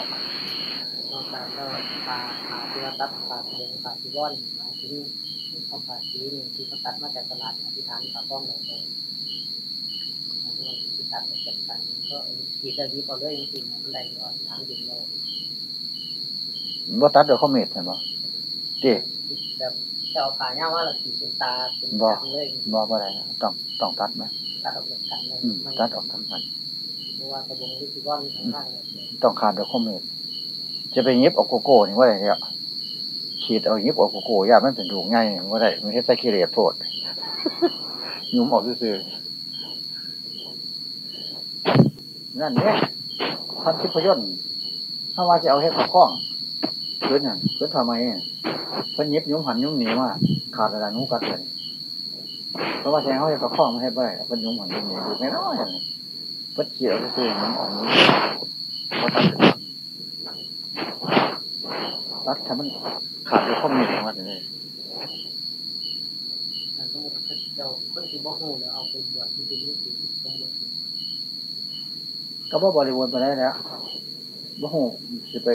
นอกจากก็ปลาปลาที่ว่าตัดปลาเลี้ยงปลาที่ว่อนปลาที่เขาปลาที่นี่ที่เขาตัดมาจากตลาดอธิษฐานปลาป้องเลยเลยที่ตัดจากกันก็ขีดได้ดีกว่าเลยจริงๆมันได้ก็ทางดินเราบ่ตัดโดยคอมเมดใช่บ่เจ๊แบบจะเอาขาเนี่ยว่าเราขีดเป็นตาเป็นจังเลยบ่บ่ได้นะต้องต้องตัดไหมตัดออกจากกันเลยอืมตัดออกทั้งนั้นเพราะว่ากระบงที่ว่อนข้างๆเลย ต้องขาดโดยคอมเมดจะไปย็บเอาโกโก้นี่ว่าได้เนี่ยฉีดเอาย็บเอาโกโก้ยามันเป็นดูง่ายว่าได้มันเฮ็ดใส่ขี้เหร่โพดยุ่มออกซื่อนั่นเนี่ยท่านทิพยนต์ถ้าว่าจะเอาเฮ็ดข้อข้องพื้นน่ะพื้นทำไมเนี่ยเพิ่นย็บยุ่มหันยุ่มหนีว่าขาดอะไรนุ่งกัดเลยเพราะว่าแทงเขาเฮ็ดข้อข้องมาให้ไปเพิ่นยุ่มหันยุ่มหนีดูไม่น้อย อย่างนี้เพิ่นเขียวซื่อๆมันออกนี้บ่ตัดตัดถ้ามันขาดโดยข้อมีของมันเลยก็บ่บริบูรไปได้แล้วบ่หูสิไป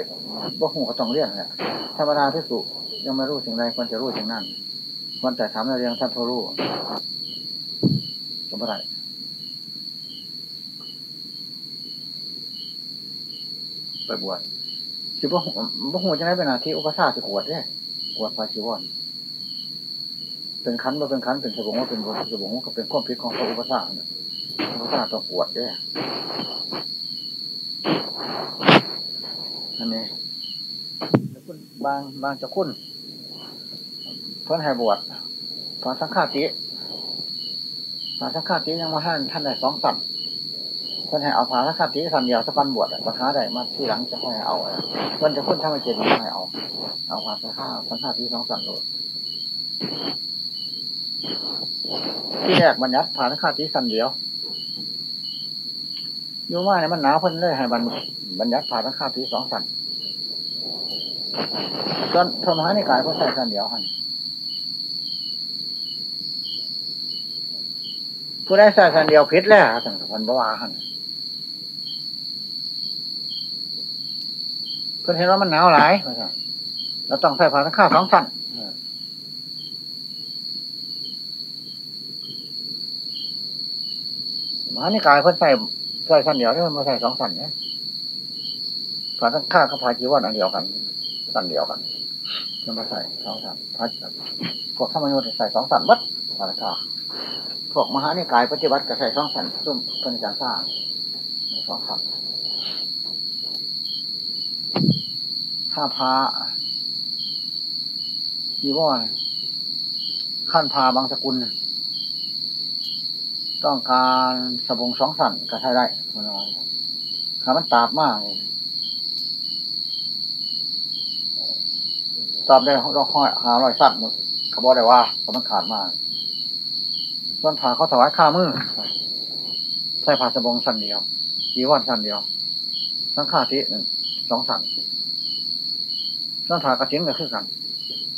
บ่หูก็ต้องเรียนแหละธรรมดาที่สุยังไม่รู้สิ่งใดควรจะรู้สิ่งนั้นควรแต่ถามในเรื่องท่านทรู้ก็บ่ได้ ไปบวชสิบ่หูบ่หูจะได้เป็นหน้าที่อุปสาสิกวดเด้กวดภาชีวรเป็นขันบ่าเป็นขันเป็นสบงว่าเป็นบสบงก็เป็นความผิดของพระอุปสาเนี่ยอุปสาต้องกวดเด้อันนี้แล้วคุณบางบางจะคุณเพิ่นให้บวชตอนสังฆาติตอนสังฆาติยังมาห้านท่านได้สองสัมเพิ่นให้เอาผาสังฆาติสันเดียวสักวันบวชปัญหาใดมาที่หลังจะให้เอาอะเพิ่นจะคุณถ้าม่เจริญให้เอา เอาผาสังฆาสังฆาติสองสัมโลดที่แรกบัญญัติผาสังฆาติสันเดียวอยู่ว่าเนี่ยมันหนาวเพิ่นเลยให้บัญบัญญัติผาสังฆาติสองสันส่วนธรรมะในกายก็ใส่สันเดียวหัน ผู้ได้ใส่สันเดียวพิษแล้วสั่งพันบวาหันเพิ่อนเห็นว่ามันหนาวหลายเราต้องใส่ผ้าสังฆาสองสั้นมานิกายเพิ่อนใส่ใส่สั้นเดียวที่มันมาใส่สองสั้นเนี่ยผ้าสังฆากับผ้าจีวรอันเดียวกันสั้นเดียวกันมันมาใส่สองสั้นผ้าพวกธรรมยุทธ์ใส่สองสั้นวัดผ้าสังฆา พวกมหานิกายปฏิบัติก็ใส่สองสันซุ่มเป็นการสร้างสองสันถ้าพาที่ว่าขั้นพาบางสกุล ต้องการสบงสองสันก็ใช้ได้มันน้อยขามันตาบมากเลยตอบได้เราห้อยหาร้อยสั่นหมดเขาบอกได้ว่าเขามันขาดมาก ส่วนผ่าเขาถวายข้ามือใช้ผ่าสบงสั่นเดียวจีวรสั่นเดียว สังฆาทิหนึ่งสองสั่นส่วนผ่ากระถินก็คือกัน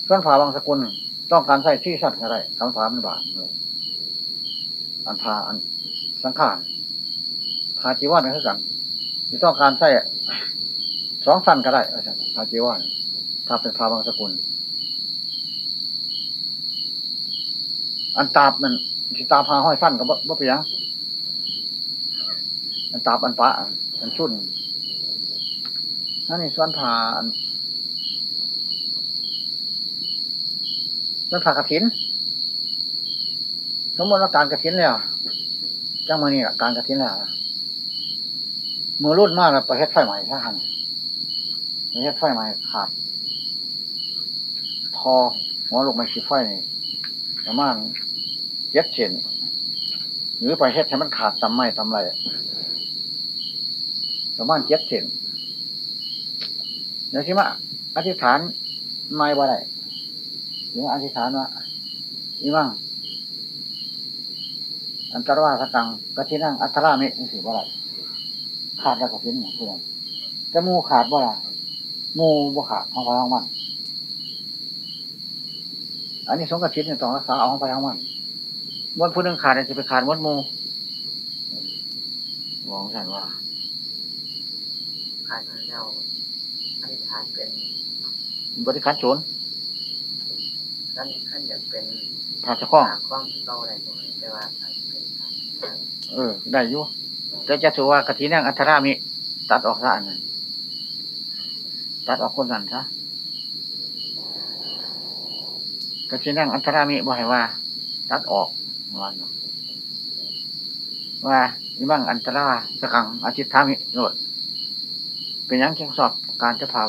ส่วนผ่าบางสกุลต้องการใส่ที่สัตว์อะไรคำถามมันบาทอันผ่าอันสังขารผ่าจีวรก็คือกันที่ต้องการใส่สองสั้นก็ได้ผ่าจีวรถ้าเป็นผ่าบางสกุลอันตาบมัน ที่ตาพาห้อยสั้นก็บ่บ่เปียงอันตาบอันปะอันชุนนั่นนี่ส่วนผ่าอันมันผ่ากระถิน สมมติว่าการกระถินแล้วจ้างมานี่แหละการกระถินแล้วมือรุ่นมากแล้วประเทศไฟใหม่ท่าหันประเทศไฟใหม่ขาดพอหัวลูกไม้สีไฟนี่ประมาณ เย็ดเชนหรือไปเฮ็ดให้มันขาดตำไม้ตำไรประมาณเจ็ดเซนเดี๋ยวสิมาอธิษฐานไม่บ่ได้หรืออธิษฐานว่าอีมั่งอันตรวาสกังกะทินั่งอัตรามินี่สิบ่ไรขาดแล้วกะทินี่างเพื่อนจะมูขาดบ่ไรมูบ่ขาดของพระของมัน อันนี้สงกระทิเนี่ยต้องรักษาเอาของพระของมัน วันผู้หนึงขาดจะไปขาดวัดมูมองฉันว่าขาดมาแล้วอธิษฐานเป็นบริการโจรขั้นขั้นอยากเป็นถาดจะคล้องหาความเก่าอะไรพวกนี้แต่ว่าเป็นเออ ได้อยู่แต่จะถือว่ากะทินั่งอัตรามิตัดออกซะอันนั้นตัดออกคนนั้นซะกะทินั่งอัตรามิบ่ให้ว่า ตัดออก วันเนาะว่าอีบังอันตราสกังอาทิตย์ทามิโนดเป็นยังเชียงสอบการจะพา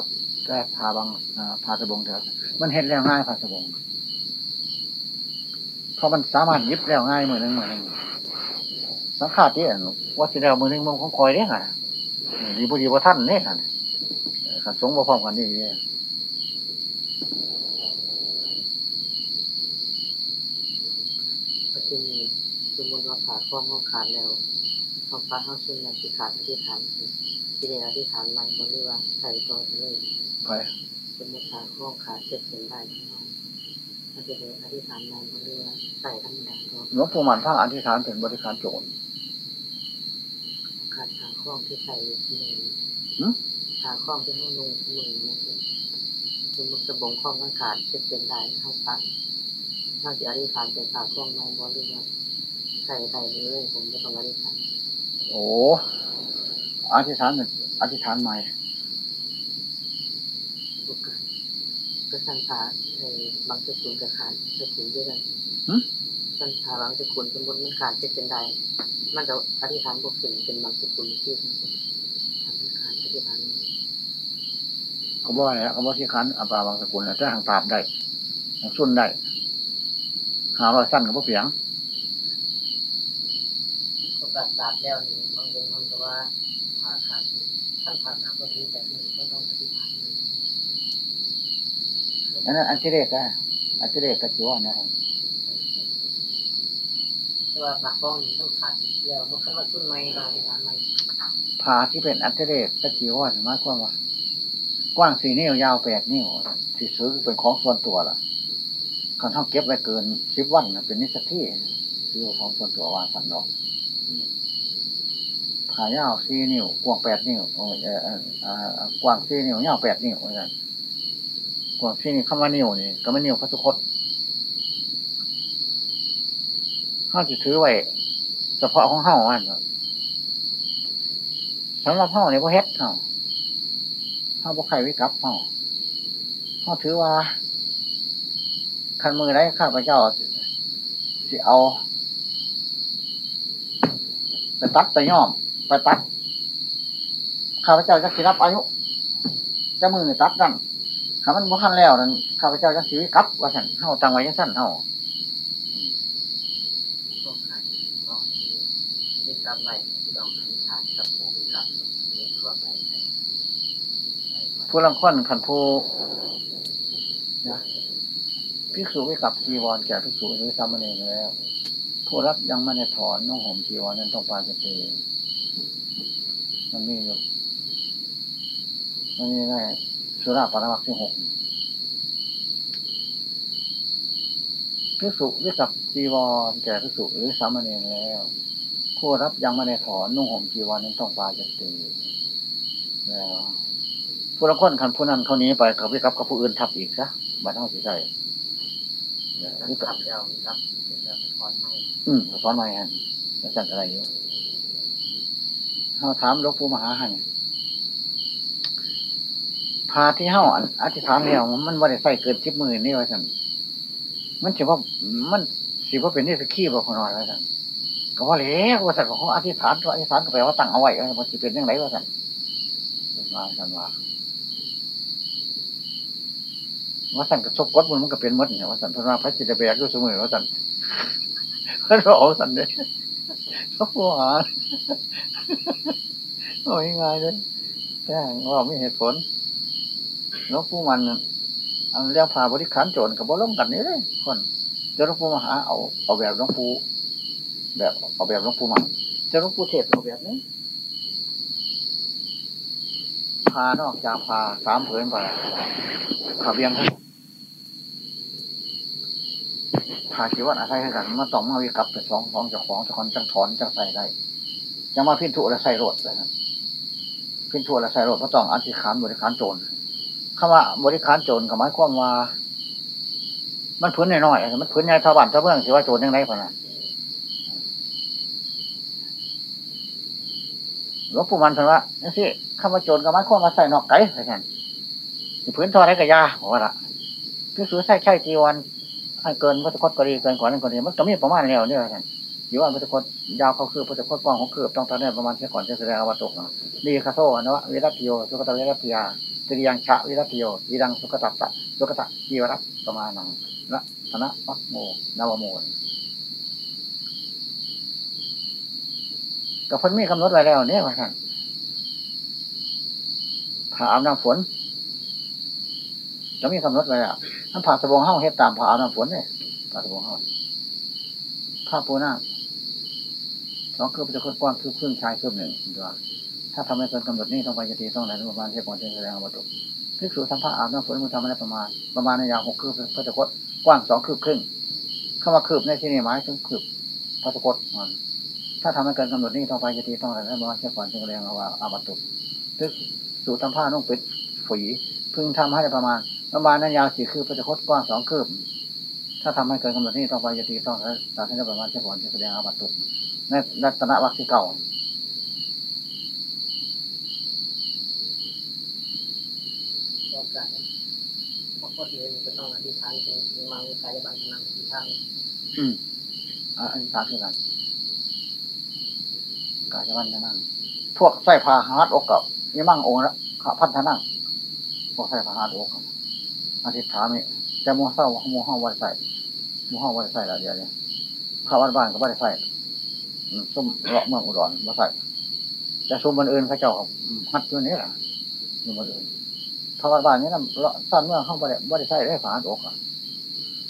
แก้พาบางพาสบงเถอะมันเห็นแล้วง่ายพาสบงเพราะมันสามารถยิบแล้วง่ายมือหนึ่งมือหนึ่งสังขารที่อันว่าสิแล้วมือหนึ่งมันของคอยเด้ค่ะดีบ่ดีบ่ท่านเนี่ยค่ะขันสงบ่พร้อมกันนี่ เนี่ยก็จะมีสมมติว่าขาดความเขาขาดแล้วเขาฟ้าเขาซึ่งอยากสิขาดอธิษฐานที่ได้อธิษฐานใหม่บ่หรือว่าใส่ต่อไปเลยไปสมมติขาข้อขาเจ็บเส้นได้ทั้งนั้นถ้าจะเป็นอธิษฐานใหม่บ่หรือว่าใส่ธรรมดาก็หลวงปู่มันทั้งอธิษฐานเป็นบริการโจรขาดขาข้องที่ใส่อยู่ที่ไหนหึขาข้องที่ห้องนุ่งเสมอนะครับสมมติสบงข้องมันขาดเจ็บเส้นได้เท่าปัก ถ้าจะอธิษฐานเป็นขาข้องใหม่บ่หรือว่าใส่ใส่เลยผมไม่ต้องอธิษฐานโอ้อธิษฐานเป็นอธิษฐานใหม่โอกาสก็สันขาในบางสกุลกับขาดสกุลด้วยกันหึสันขาบางสกุลสมมติมันขาดเจ็บเส้นได้มันจะอธิษฐานบวกเป็นเป็นบางสกุลที่ทำขาดอธิษฐานเขาบอกอะไรเขาบอกที่ขันอัปราบางสกุลเนี่ยถ้าหางปราบได้หางสุ่นได้ หาว่าสั้นกับพวกเสียงโอกาสตราบแล้วนี่บางคนมันก็ว่าผ่าขาดท่านผ่าขาดก็คือแต่หนึ่งก็ต้องอธิษฐานอันนั้นอันที่เรกอะอันที่เรกก็ถือว่านะครับแต่ว่าปากฟ้องนี่ต้องขาดแล้วมันขึ้นมาชุนใหม่ก็อธิษฐานใหม่พาที่เป็นอันที่เรกก็ถือว่าหมายความว่ากว้างสี่นิ้วยาวแปดนิ้วที่ซื้อเป็นของส่วนตัวล่ะ คันเท่าเก็บไว้เกินสิบวันนะเป็นนิสสที่ซื้อของส่วนตัววาสันดอกผายาวสี่นิ้ว กว้างแปดนิ้วโอ้ยเออเออกว้างสี่นิ้วยาวแปดนิ้วว่าซั่นกว้างสี่นิ้วคำว่านิ้วนี่ก็ไม่นิ้วพระสุคตห้าจะถือไว้เฉพาะของเฮ้าอันสำหรับเฮ้าเนี่ยพอเฮ็ดเฮ้าเฮาบ่ใครวิกับเฮาเฮาถือว่า คันมือได้ข้าพเจ้าสิเอา ไปตัดไปย่อม ไปตัดข้าพเจ้าจะสิรับอายุจะมือตัดนั่นข้ามันบ่ทันแล้วนั่นข้าพเจ้าจะสิวิกับ ว่าสั่นเฮาตังไว้ยังสั่นเฮาก็ขาดฟ้องที่กลับไปที่ต้องอธิษฐานกับผู้กลับมีตัวไปผู้ลังคนขันผู้ ภิกษุวิกับจีวรแก่ภิกษุหรือสามเณรแล้ว ผู้รับยังไม่ได้ถอนนุ่งห่มจีวรนั้นต้องปาจิตตีมันมีอยู่มันมีในสุราปรมักที่หกภิกษุวิกับจีวรแก่ภิกษุหรือสามเณรแล้วผู้รับยังไม่ได้ถอนนุ่งห่มจีวรนั้นต้องปาจิตตีแล้วผู้ละคนคันผู้นั้นเขานี้ไปกับวิกับกับผู้อื่นทับอีกซะบัดเท่าสิใช่ เนี่ยแล้ววิกกัลับบแล้วกลับเป็นเรื่องถอนให้อืมสอนมาฮะแล้วจันอะไรอยู่เขาถามหลวงปู่มหาให้พาที่เฮาอันอธิษฐานแล้วมันว่าได้ใส่เกินสิบหมื่นนี่ว่าสั่นมันถือว่ามันสิว่าเป็นนี่สขี้บ่คนน้อยว่าสั่นก็ว่าแล้วว่าสั่นของเขาอธิษฐานตัวอธิษฐานก็แปลว่าตั้งเอาไว้ว่ามันจะเป็นยังไงว่าสั่นมาสั่นว่า ว่าสั่นกับซบกดมันมันก็เป็นมดเนี่ยว่าสั่นพระว่าพระจิตรแบกอยู่เสมอว่าสั่นพิ่นบอสันเด้เขาบอกหาโอ้ยง่ายเลยแต่ว่าไม่เหตุผลหลวงปู่มันอันเรื่องพาบริขารโจรกับบ่ลงกันนี่เลยคนจ้าหลวงปู่มหาเอาเอาแบบหลวงปู่แบบเอาแบบหลวงปู่มันจะหลวงปู่เทศเอาแบบนี้พานอกจากพาสามเผืนไปขาเบียงครับพาชีวัตอะไรให้กันมาต้องมาวิกับเป็นสองของจ้าของจ้าของจังถอนจังใส่ได้จะมาพินทุและใส่รถเลยครับพินทุและใส่รถก็ต้องอธิขานบริขารโจรคำว่าบริขารโจรกับหมายความว่ามันพื้นน้อยๆมันพื้นใหญ่ชาวบ้านชาวเมืองสิว่าโจรยังไงพอนะหลวงปู่มันเพนว่านี่สิข้ามาโจรกับมันข้อมาใส่นอกไก่ใส่กันพื้นทอได้กับยาบอกว่าละพิสูจใส่ใช่จีวัน ให้เกินพุทธคตก็ดีเกินกว่านั้นก็ดีมันก็มีประมาณแล้วเนี่ยกันอยู่ว่าพุทธคตยาวเขาคือพุทธคตกว้างของคือต้องตอนนี้ประมาณแค่ก่อนจะแสดงอวตกดีคาโซนะวะวิรัติโยสุกตวิรัติยาตริยังชะวิรัติโยวิรังสุกตัตตะสุกตะจีวรัตประมาณนั้นละธนะวักโมนาวโมกับพ้นมีกำหนดไว้แล้วเนี่ยว่าท่านผ่าอาบน้ำฝน จะมีกำหนดไว้แล้วท่านผ่าสบงห้าเฮ็ดตามผ่าอาบน้ำฝนเนี่ยผ่าสบงห้าผ้าปูหน้าสองคือเป็นคนกว้างคือครึ่งชายครึ่งหนึ่งตัวถ้าทำให้เกินกำหนดนี่ต้องไปยตีต้องไหนประมาณเท่าก่อนที่แสดงอวัตถุพิกษุทำผ้าอาบน้ำฝนมันทำอะไรประมาณ ประมาณในยาวหกคืบพระตะกดกว้างสองคืบครึ่งเข้ามาคืบในที่นี้หมายถึงคืบพระตะกดมันถ้าทำให้เกินกำหนดนี่ต้องไปยตีต้องไหนประมาณเท่าก่อนที่แสดงอวัตถุพิกษุทำผ้านุ่งปิดฝีพึงทำให้ประมาณ ประมาณนั้นยาวสี่คืบพระตะกดกว้างสองคืบถ้าทำให้เกินกำหนดนี่ต้องไปยตีต้องตัดให้ได้ประมาณเท่าก่อนที่แสดงอวัตถุในรัตนวัคที่เก่าก็การเพราะข้อที่มันจะต้องอธิษฐานถึงมังกายบังนังที่ทางอืมอ่าอันนี้ตามคือกันกาจะวันจะนั่งพวกใส่ผ้าฮาร์ดอกกับยี่มั่งองค์ละพันธนั่งพวกใส่ผ้าฮาร์ดอกครับ อธิษฐานนี่แต่มัวเศร้ามัวห้องวันใส่มัวห้องวันใส่ละเดียวเนี่ยพระวันบ้านก็ไม่ได้ใส่อืมเลาะเมืองอุดรมาใส่แต่ซุ่มมันอื่นเขาเจ้าครับฮัดอยู่นี่แหละซุ่มมันอื่นพระวันบ้านนี่นะเลาะซ่อนเมืองเข้าไปได้ไม่ได้ใส่ได้ผ้าฮาร์ดอกอะ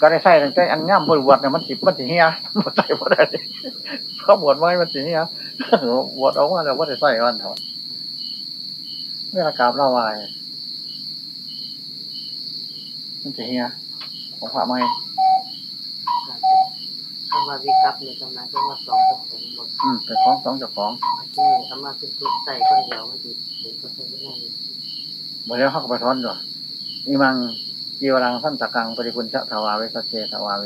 ก็ได้ใส่แต่อันง่ามบริวารเนี่ยมันสิบมันสิเฮียมันใส่บ่ได้เขาบวชไว้มันสิเฮียบวชออกมาแล้วว่าได้ใส่วันถอะเมื่อกราบเล่าวาย มันสิเฮียของพระไม่คำว่าวิกัปในคำนั้นคำว่าสองกับสองหมดอืมเป็นของสองเจ้าของที่นี่คำว่าเป็นทุกใส่คนเดียวมันจะเป็นคนที่ไม่ได้บ่แล้วเขาก็ไปทอนด้วยอีมังจีวรังสันตะกังปริคุณชะทวาเวสเชทวาเว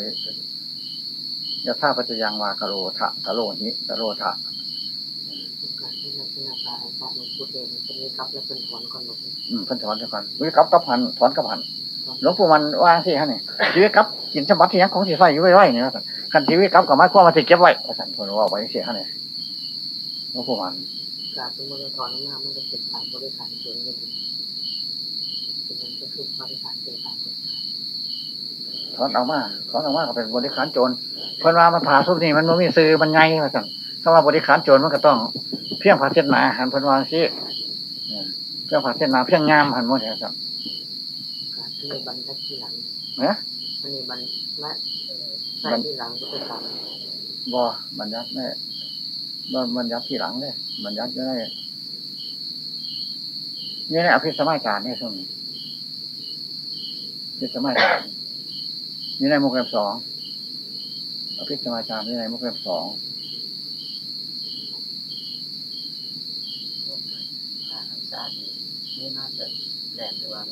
ยะธาปัจจยังวากะโรทะกะโลหิกะโลทะทุกการที่นักนาคาอาจารย์หลวงปู่เดชเป็นวิกัปและเป็นถอนคนหมดอืมเพิ่นถอนเจ้าก่อนวิกับกับหันถอนกับหัน หลวงปู่มันว่างที่ฮะนี่ชีวิตกับกินสมบัติที่ยังของสิใส่อยู่ไว้ไว้เนี่ยคันชีวิตกับกับไม้ความมาสิเก็บไว้ว่าสั่นเพิ่นว่าไว้เสียฮะนี่หลวงปู่มันการสมมติถอนหน้ามันจะเป็นการบริการส่วนหนึ่งเป็นมันก็คือบริการเป็นการถอนออกมาถอนออกมาก็เป็นบริขารโจรเพิ่นว่ามันผ่าสุบนี่มันบ่มีซื้อมันไงว่าสั่นถ้าว่าบริขารโจรมันก็ต้อง เพียงผ่าเส้นหนาหันเพิ่นว่าสิเนี่ยเพียงผ่าเส้นหนาเพียงงามหันหมดเลยค รับการที่ในบรรทัดที่หลังเนี่ยอันนี้บรรทัดใส่ที่หลังก็จะทำบ่บรรยัติเนี่ยบ่บรรยัติที่หลังเลยบรรยัติอยู่ในนี่ในอภิสมัยการเนี่ยช่วงนี้อภิสมัยการนี่ในมุกเล่มสองอภิสมัยการนี่ในมุกเล่มสองการรักษานี่น่าจะแดงหรือว่า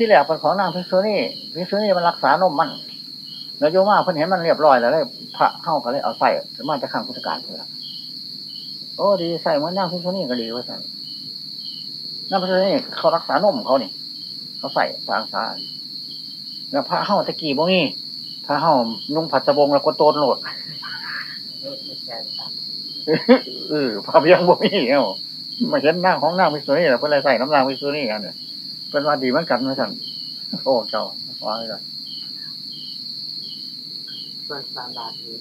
ที่แรกเป็นของนางพิษุนี่พิษุนี่มันรักษานมมันแล้วโยมาเพิ่นเห็นมันเรียบร้อยแล้วเลยพระเข้าก็เลยเอาใส่มาจะข้างพุทธการเพื่อโอ้ดีใส่เหมือนนางพิษุนี่ก็ดีว่าสั่นนางพิษุนี่เขารักษานมเขานี่เขาใส่สางสารแล้วพระเข้าตะกี้บ่มีพระเข้านุ่งผัดสบงแล้วก็โตนโหลดเออพระเพียงบ่มีเอ้ามาเห็นหน้าของนางพิษุนี่แหละเพิ่นเลยใส่น้ำนางพิษุนี่กันเนี่ย เป็นว่าดีเหมือนกันว่าสั่นโอ้เจ้าว่าเลยส่วนสามบาทนี้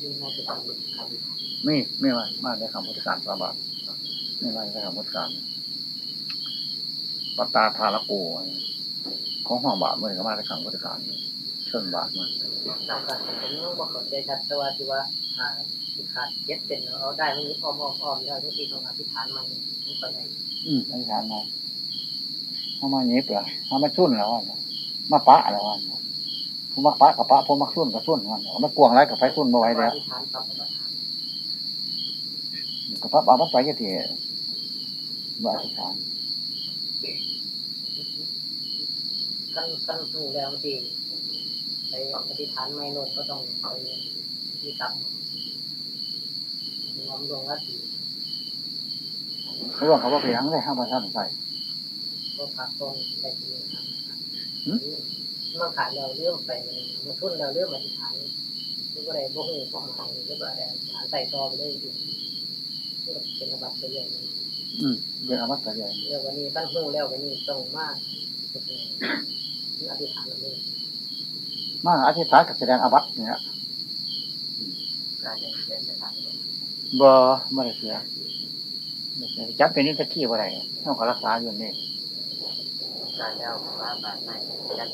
นี่น่าจะเป็นบุตรคำไม่ไม่มามาในคำพุทธการสาบานไม่มาในคำพุทธการปัตตาทาละโกของห้องบาทเมื่อก็มาในคำพุทธการส่วนบาทมันตามการผมยังบอกเข้าใจชัดแต่ว่าที่ว่าอ่าที่ขาดเจ็ดเป็นเอาได้ไม่มีอ้อมอ้อมอ้อมได้ทุกทีของอธิษฐานมันมันไปไหนอืมอธิษฐานมา ถ้ามาเย็บเหรอถ้ามาชุ่นแล้วอะมาปะแล้วอะผมมักปะกับปะผมมักชุ่นกับชุ่นมันเอามากวางไรกับไฟชุ่นมาไว้แล้วอธิษฐานครับกับพระเอามันไปยังทีบาอธิษฐานกันกันหูแล้วบางทีไปอธิษฐานไม่โน่นก็ต้องไปที่กลับรวมรวมว่าสีเขาบอกเขาว่าเพียงได้ห้าพันท่านใส่ ก็พักตรงไปที่มันขาดแล้วเรื่องไปมันทุนแล้วเรื่องอธิษฐานมันก็ได้บ่หูความหมายก็ได้ฐานใส่ต่อไปได้อยู่เป็นระบัดไปเรื่อยอืมเป็นอมตใหญ่เรื่องวันนี้ตั้งหูแล้ววันนี้ต้องมากนี่อธิษฐานเลยมาอธิษฐานกับแสดงอาบัตเนี่ยบ่ไม่ได้เสียจับเป็นนิสกี้บ่ได้ต้องรักษาอยู่นี่ กัดเขาบาดไม่จั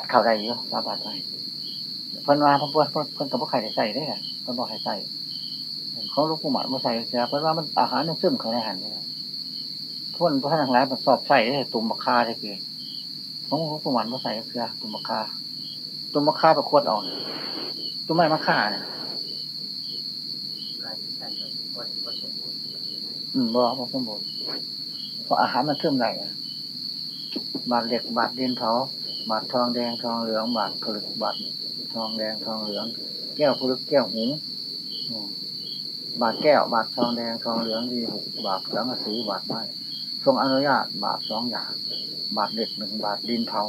ดเข้าได้อยู่สาบาทไปเพิ่นว่าเพิ่นเพิ่นเพิ่นเพิ่นกับพ่อไข่ใส่ได้ค่ะเพิ่นบอกให้ใส่เขาลูกผู้หมาบ่ใส่เสียเพิ่นว่ามันอาหารมันซึมเข้าในหันเนี่ยพวกพวกทั้งหลายมันสอบใส่ได้ตุ่มบักคาได้คือของลูกผู้หมาบ่ใส่เสียตุ่มบักคาตุ่มบักคาไปขวดออกตุ่มไม้มะข่าเนี่ยการการวัดวัดสมบูรณ์อืมบ่บ่สมบูรณ์ เพราะอาหารมันซึมได้อะบาดเหล็กบาดดินเผาบาดทองแดงทองเหลืองบาดผลึกบาดทองแดงทองเหลือง แก้วผลึกแก้วหุงบาดแก้วบาดทองแดงทองเหลืองดีหกบาทสังกะสีบาดไม้ทรงอนุญาตบาทสองอย่าง บาทเด็กหนึ่งบาทดินเผา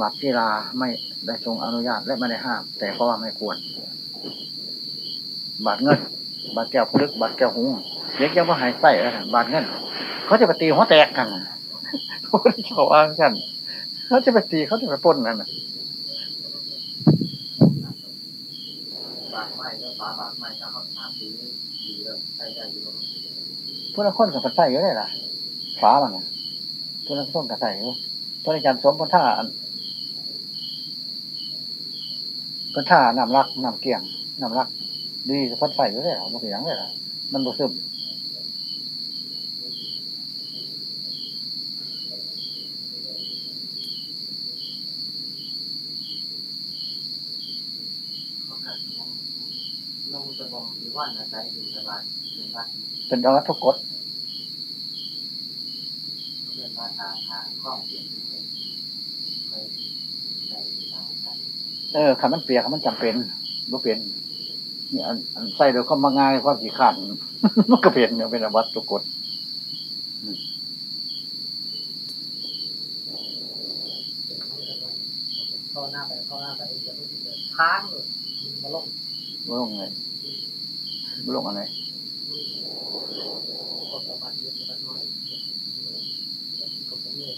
บาทกีฬาไม่ได้ทรงอนุญาตและไม่ได้ห้าม แต่เพราะว่าไม่ควร บาทเงิน บาทแก้วผลึกบาทแก้วหุงเล็กยังว่าหายไส้แล้วบาทเงิน เขาจะไปตีหัวแตกกันเขาไม่ได้เขาอ้างกันเขาจะไปตีเขาจะไปปล้นนั่นน่ะบาดไม่แล้วบาดบาดไม่ถ้าเขาทำดีดีแล้วใช้ได้อยู่พวกนักคนกับปันไส้เยอะเลยล่ะฟ้ามันน่ะพวกนักคนกับใส่อยู่พวกอาจารย์สมพนท่าอันพนท่านำรักนำเกี่ยงนำรัก ดีพันไส้เยอะเลยล่ะมันเสียงเลยล่ะมันบ่ซึม ลงสม องมีวันอาศัยอยู่สบายเป็นวัดเป็นอวัตทุกกฎเป็นว่าทางทางข้องเปลี่ยนไปไปไปทางการเออคำมันเปียกคำมันจำเป็นบ่เป็นนี่อันอันใส่โดยความมาง่ายความขี้ขาดมันก็เป็นเนี่ยเป็นอวัตทุกกฎเข้าหน้าไปเข้าหน้าไปจะไม่เกิดค้างเลยมาลงบ่ลงไง บ่ลงอะไรก็สบายเยอะสบายน้อยก็ผมเนี่ย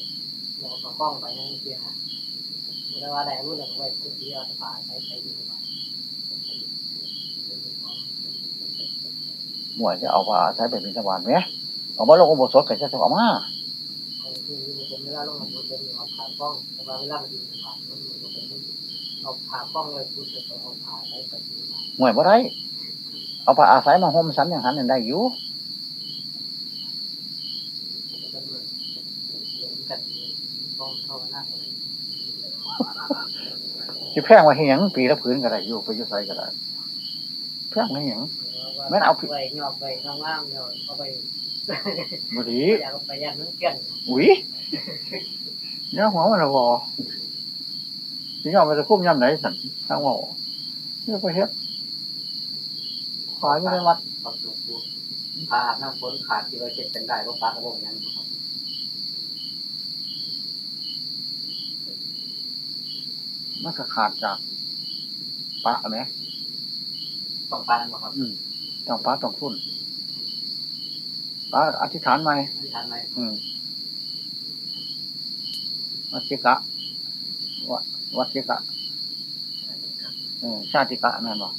มองกล้องไปนั่นเพียงไม่ได้ว่าแต่รู้เลยว่าคุณที่เอาสบายใช้ใช้ดีสบายหมวยจะเอาว่าใช้เป็นพิธบาลไหมเอามาลงอุโบสถกันจะต้องเอามาคือผมเวลาลงมันเป็นเอาขากล้องแต่ว่าเวลามันดีสบายมันเป็นเอาขากล้องเลยคุณจะเอาขาใช้ไปดีสบายหมวยบ่ได้ เอาผ้าอาศัยมาห่มสันอย่างหันนั่นได้อยู่กันเลยเรียนกันกล้องเข้าหน้าสิแพงว่าเหียงปีละผืนก็ได้อยู่ไปอยู่ไสก็ได้แพงว่าเหียงไปหยอกไปน้องล่างเนาะเอาไปบ่ดีอยากไปยันมันเกี่ยนอุ้ยเนี่ยหัวมันละบ่สิยอมไปจะคุ้มย่ำไหนสั่นทางเว่าเนี่ยไปเฮ็ด ขายอยู่ในวัดความสุขพาน้ำฝนขาดที่ว่าเจ็บเป็นได้ก็ปากกระบอกยังมันก็ขาดจากปะไหมต้องปานบ่ครับต้องปะต้องทุนปะอธิษฐานใหม่ที่ทันไหมอืมวัชิกะวะวัชิกะเออชาติกะนั่นบอก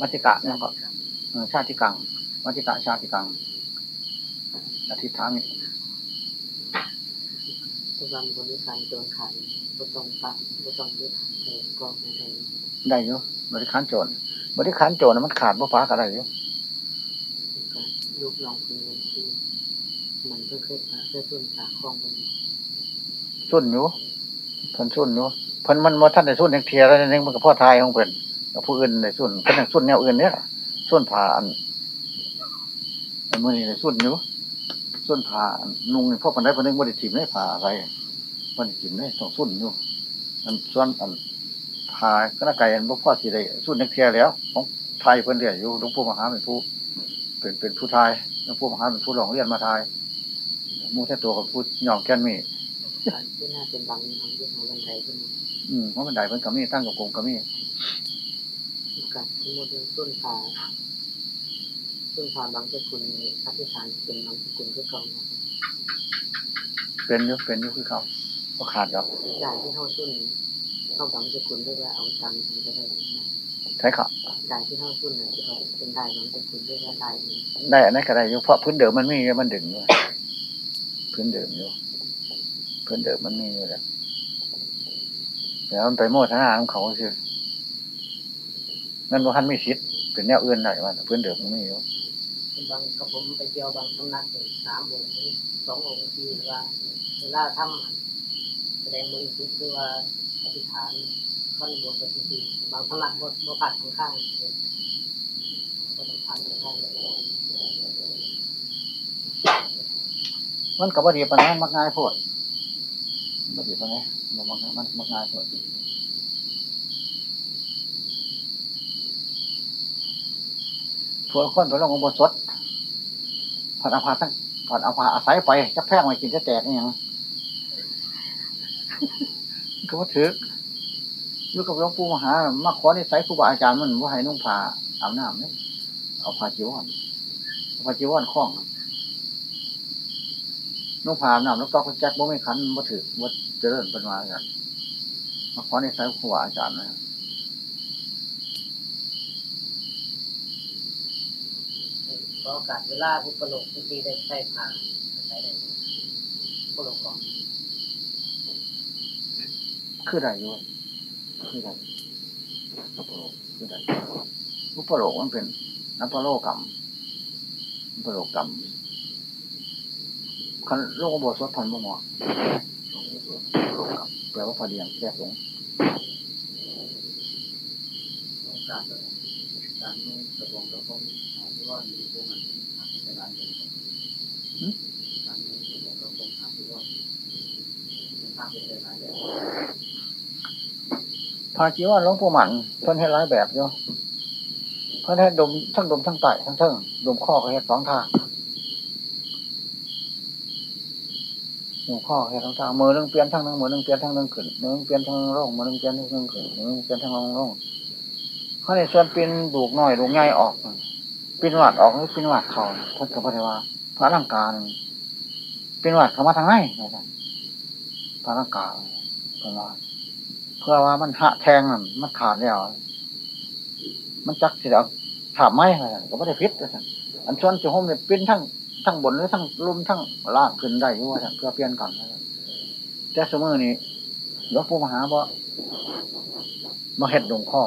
วัชิกะนั่นก็เออ ชาติกังวัชิกะชาติกังอธิษฐานนี่ทุกวันบริการโจรขายบ่ต้องปะบ่ต้องยึดแต่กองอะไรได้อยู่บริการโจรบริการโจรน่ะมันขาดบ่ฟ้าก็ได้อยู่ก็ลูกน้องคุณเงินที่มันก็เคยปะเคยพุ่นปากคลองบนสุ่นอยู่เพิ่นสุ่นอยู่เพิ่นมันบ่ทันได้สุ่นจักเทียแล้วนึงมันก็พ่อทายของเพิ่นกับผู้อื่นได้สุ่นเพิ่นยังสุ่นแนวอื่นเนี่ย สุ่นผ่าอันอันมื้อนี้ได้สุ่นอยู่สุ่นผ่าอันนุ่งนี่พวกเพิ่นได้เพิ่นนึงบ่ได้ถิ่มได้ผ่าอะไรบ่ได้ถิ่มได้ต้องสุ่นอยู่อันส่วนอันผ่าก็น่าไกลอันบ่พอสิได้สุ่นจักเทียแล้ว ของไทยเพิ่นเรียกอยู่หลวงปู่มหาเป็นผู้เป็นเป็นผู้ทายหลวงปู่มหาเป็นผู้ร้องเรียนมาทายหมู่แท้ตัวกับผู้ยอมแก่นมีที่น่าเป็นบางบางที่ของบันไดขึ้นมาอืมเพราะมันได้เพิ่นก็มีตั้งกับกงก็มี กับที่มดต้นขาต้นขาบางสกุลอธิษฐานเป็นบางสกุลคือเก่าเป็นยู่เป็นยู่คือเขาบ่ขาดดอกจ่ายที่เข้าสุนเข้าบางสกุลด้วยว่าเอาตังค์ก็ได้ใช่ครับจ่ายที่เข้าสุนนะที่เขาเป็นได้บางสกุลด้วยว่าได้ได้อันนั้นก็ได้ยู่เพราะพื้นเดิมมันไมีมันดึงอยู่พื้นเดิมอยู่พื้นเดิมมันมีอยู่แหละแต่มันไปโมทนาของเขาคื อมันบ่ทันมีสิทธิ์เป็นแนวอื่นได้มันพื้นเดิมมันมีอยู่บางกับผมไปเที่ยวบางสำนักเป็นสามองค์สององค์ที่ว่าเวลาทำแสดงบริสุทธิ์หรือว่าอธิษฐานวันบวชปฏิทินบางสำนักบ่บ่ผัดข้างข้างก็ต้องผ่านข้างข้างมันก็บ่ดีปานนั้นมักง่ายโพดบ่ดีปานนั้นบ่มักมันมักง่ายโพดพ วกคนไปลงอุโบสถผ่านอาภาทั้งผ่านอาภาอาศัยไปจะแพงไว้กินจะแตกอหยังก็ว่าถือยู่กับหลวงปู่มหา มาขอนิสัยครูบาอาจารย์มันว่าให้นุ่งผ้าอาบน้ำเนี่ยเอาผ้าจีวรผ้าจีวรคล้องนุ่งผ้าอาบน้ำแล้วก็แจ็คบ่ไม่ขันบ่ถือบ่เจริญเป็นมากันมาขอนิสัยครูบาอาจารย์นะ โอกาสเวลาผู้ประโลกที่ตีได้ใช้ผ่านใช้ได้ประโลกก่อนคือใดอยู่คือใดอุปโลกคือใดอุปโลกมันเป็นนัปโลกรรมอุปโลกรรมคันโลกอุโบสถพันบ่เหมาะโลกกรรมแปลว่าพอดียงแก้สงโอกาสการนุ่งกระบองกาที่ว่ามีพวกมันหาที่จะร้านกรนุ่งกระบอง ภาพเป็นร้านเดินพาจีว่าหลวงปู่หมันเพิ่นให้หลายแบบอยู่เพิ่นให้ดมทั้งดมทั้งไตทั้งเทิงดมข้อก็เฮ็ดสองทางดมข้อเฮ็ดสองทางมือนึงเปลี่ยนทางนึงมือนึงเปลี่ยนทางนึงขึ้นมือนึงเปลี่ยนทางหนึงมือนึงเปลี่ยนทางนึงขึ้นมือนึงเปลี่ยนทางหนึงลงเขาในส่วนเปีนดูกน้อยดูกใหญ่ออก ปีนวัดออกหรือปีนวัดเขาเพิ่นก็บ่ได้ว่าพระร่างกายปีนวัดเขามาทางไหนนะครับพระร่างกายเพิ่นว่าเพื่อว่ามันหะแทงมันขาดแล้ว มันจักสิเอาถามไม่ก็ไม่ได้พิษว่าซั่นอันส่วนจะห่มเนี่ยเป็นทั้งทั้งบนหรือทั้งลุ่มทั้งล่างขึ้นได้อยู่ว่าเพื่อเปลี่ยนกันว่าซั่นแต่สมัยนี้หลวงปู่มหาบ่มาเฮ็ดดงข้อ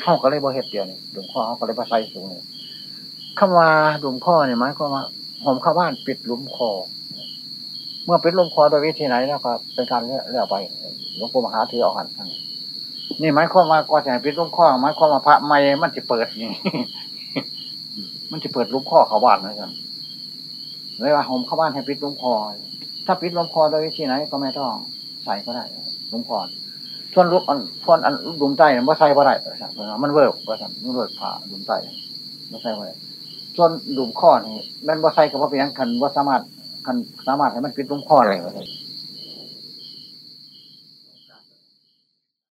เขาก็เลยบ่เฮ็ดเดียวนี่ดงข้อเขาก็เลยบ่ใส่สูงนี่ คำว่าดงข้อเนี่ยหมายความว่าผมเข้าบ้านปิดหลุมคอ เมื่อปิดหลุมคอโดยวิธีไหนแล้วก็เป็นการเลี้ยวไปหลวงปู่มหาถือเอาหันนี่หมายความว่าก่อนจะปิดหลูกข้อหมายความว่าพระไม่มันจะเปิดนี่มันจะเปิดลูกข้อเขาบ้านเหมือนกันเลยว่าผมเข้าบ้านให้ปิดลูกคอ ถ้าปิดลูกคอโดยวิธีไหนก็ไม่ต้องใส่ก็ได้ลูกคอส่วนลูกอันส่วนอันดุมใต้ไม่ใส่ก็ได้มันเวิร์กมันเวิร์กผ่าดุมใต้ไม่ใส่ก็ได้ ส่วนดุมข้อนี่มันบ่ใส่ก็เพราเป็นย่างคันว่าสามารถคันสามารถให้มันปิดลูกข้ออะไร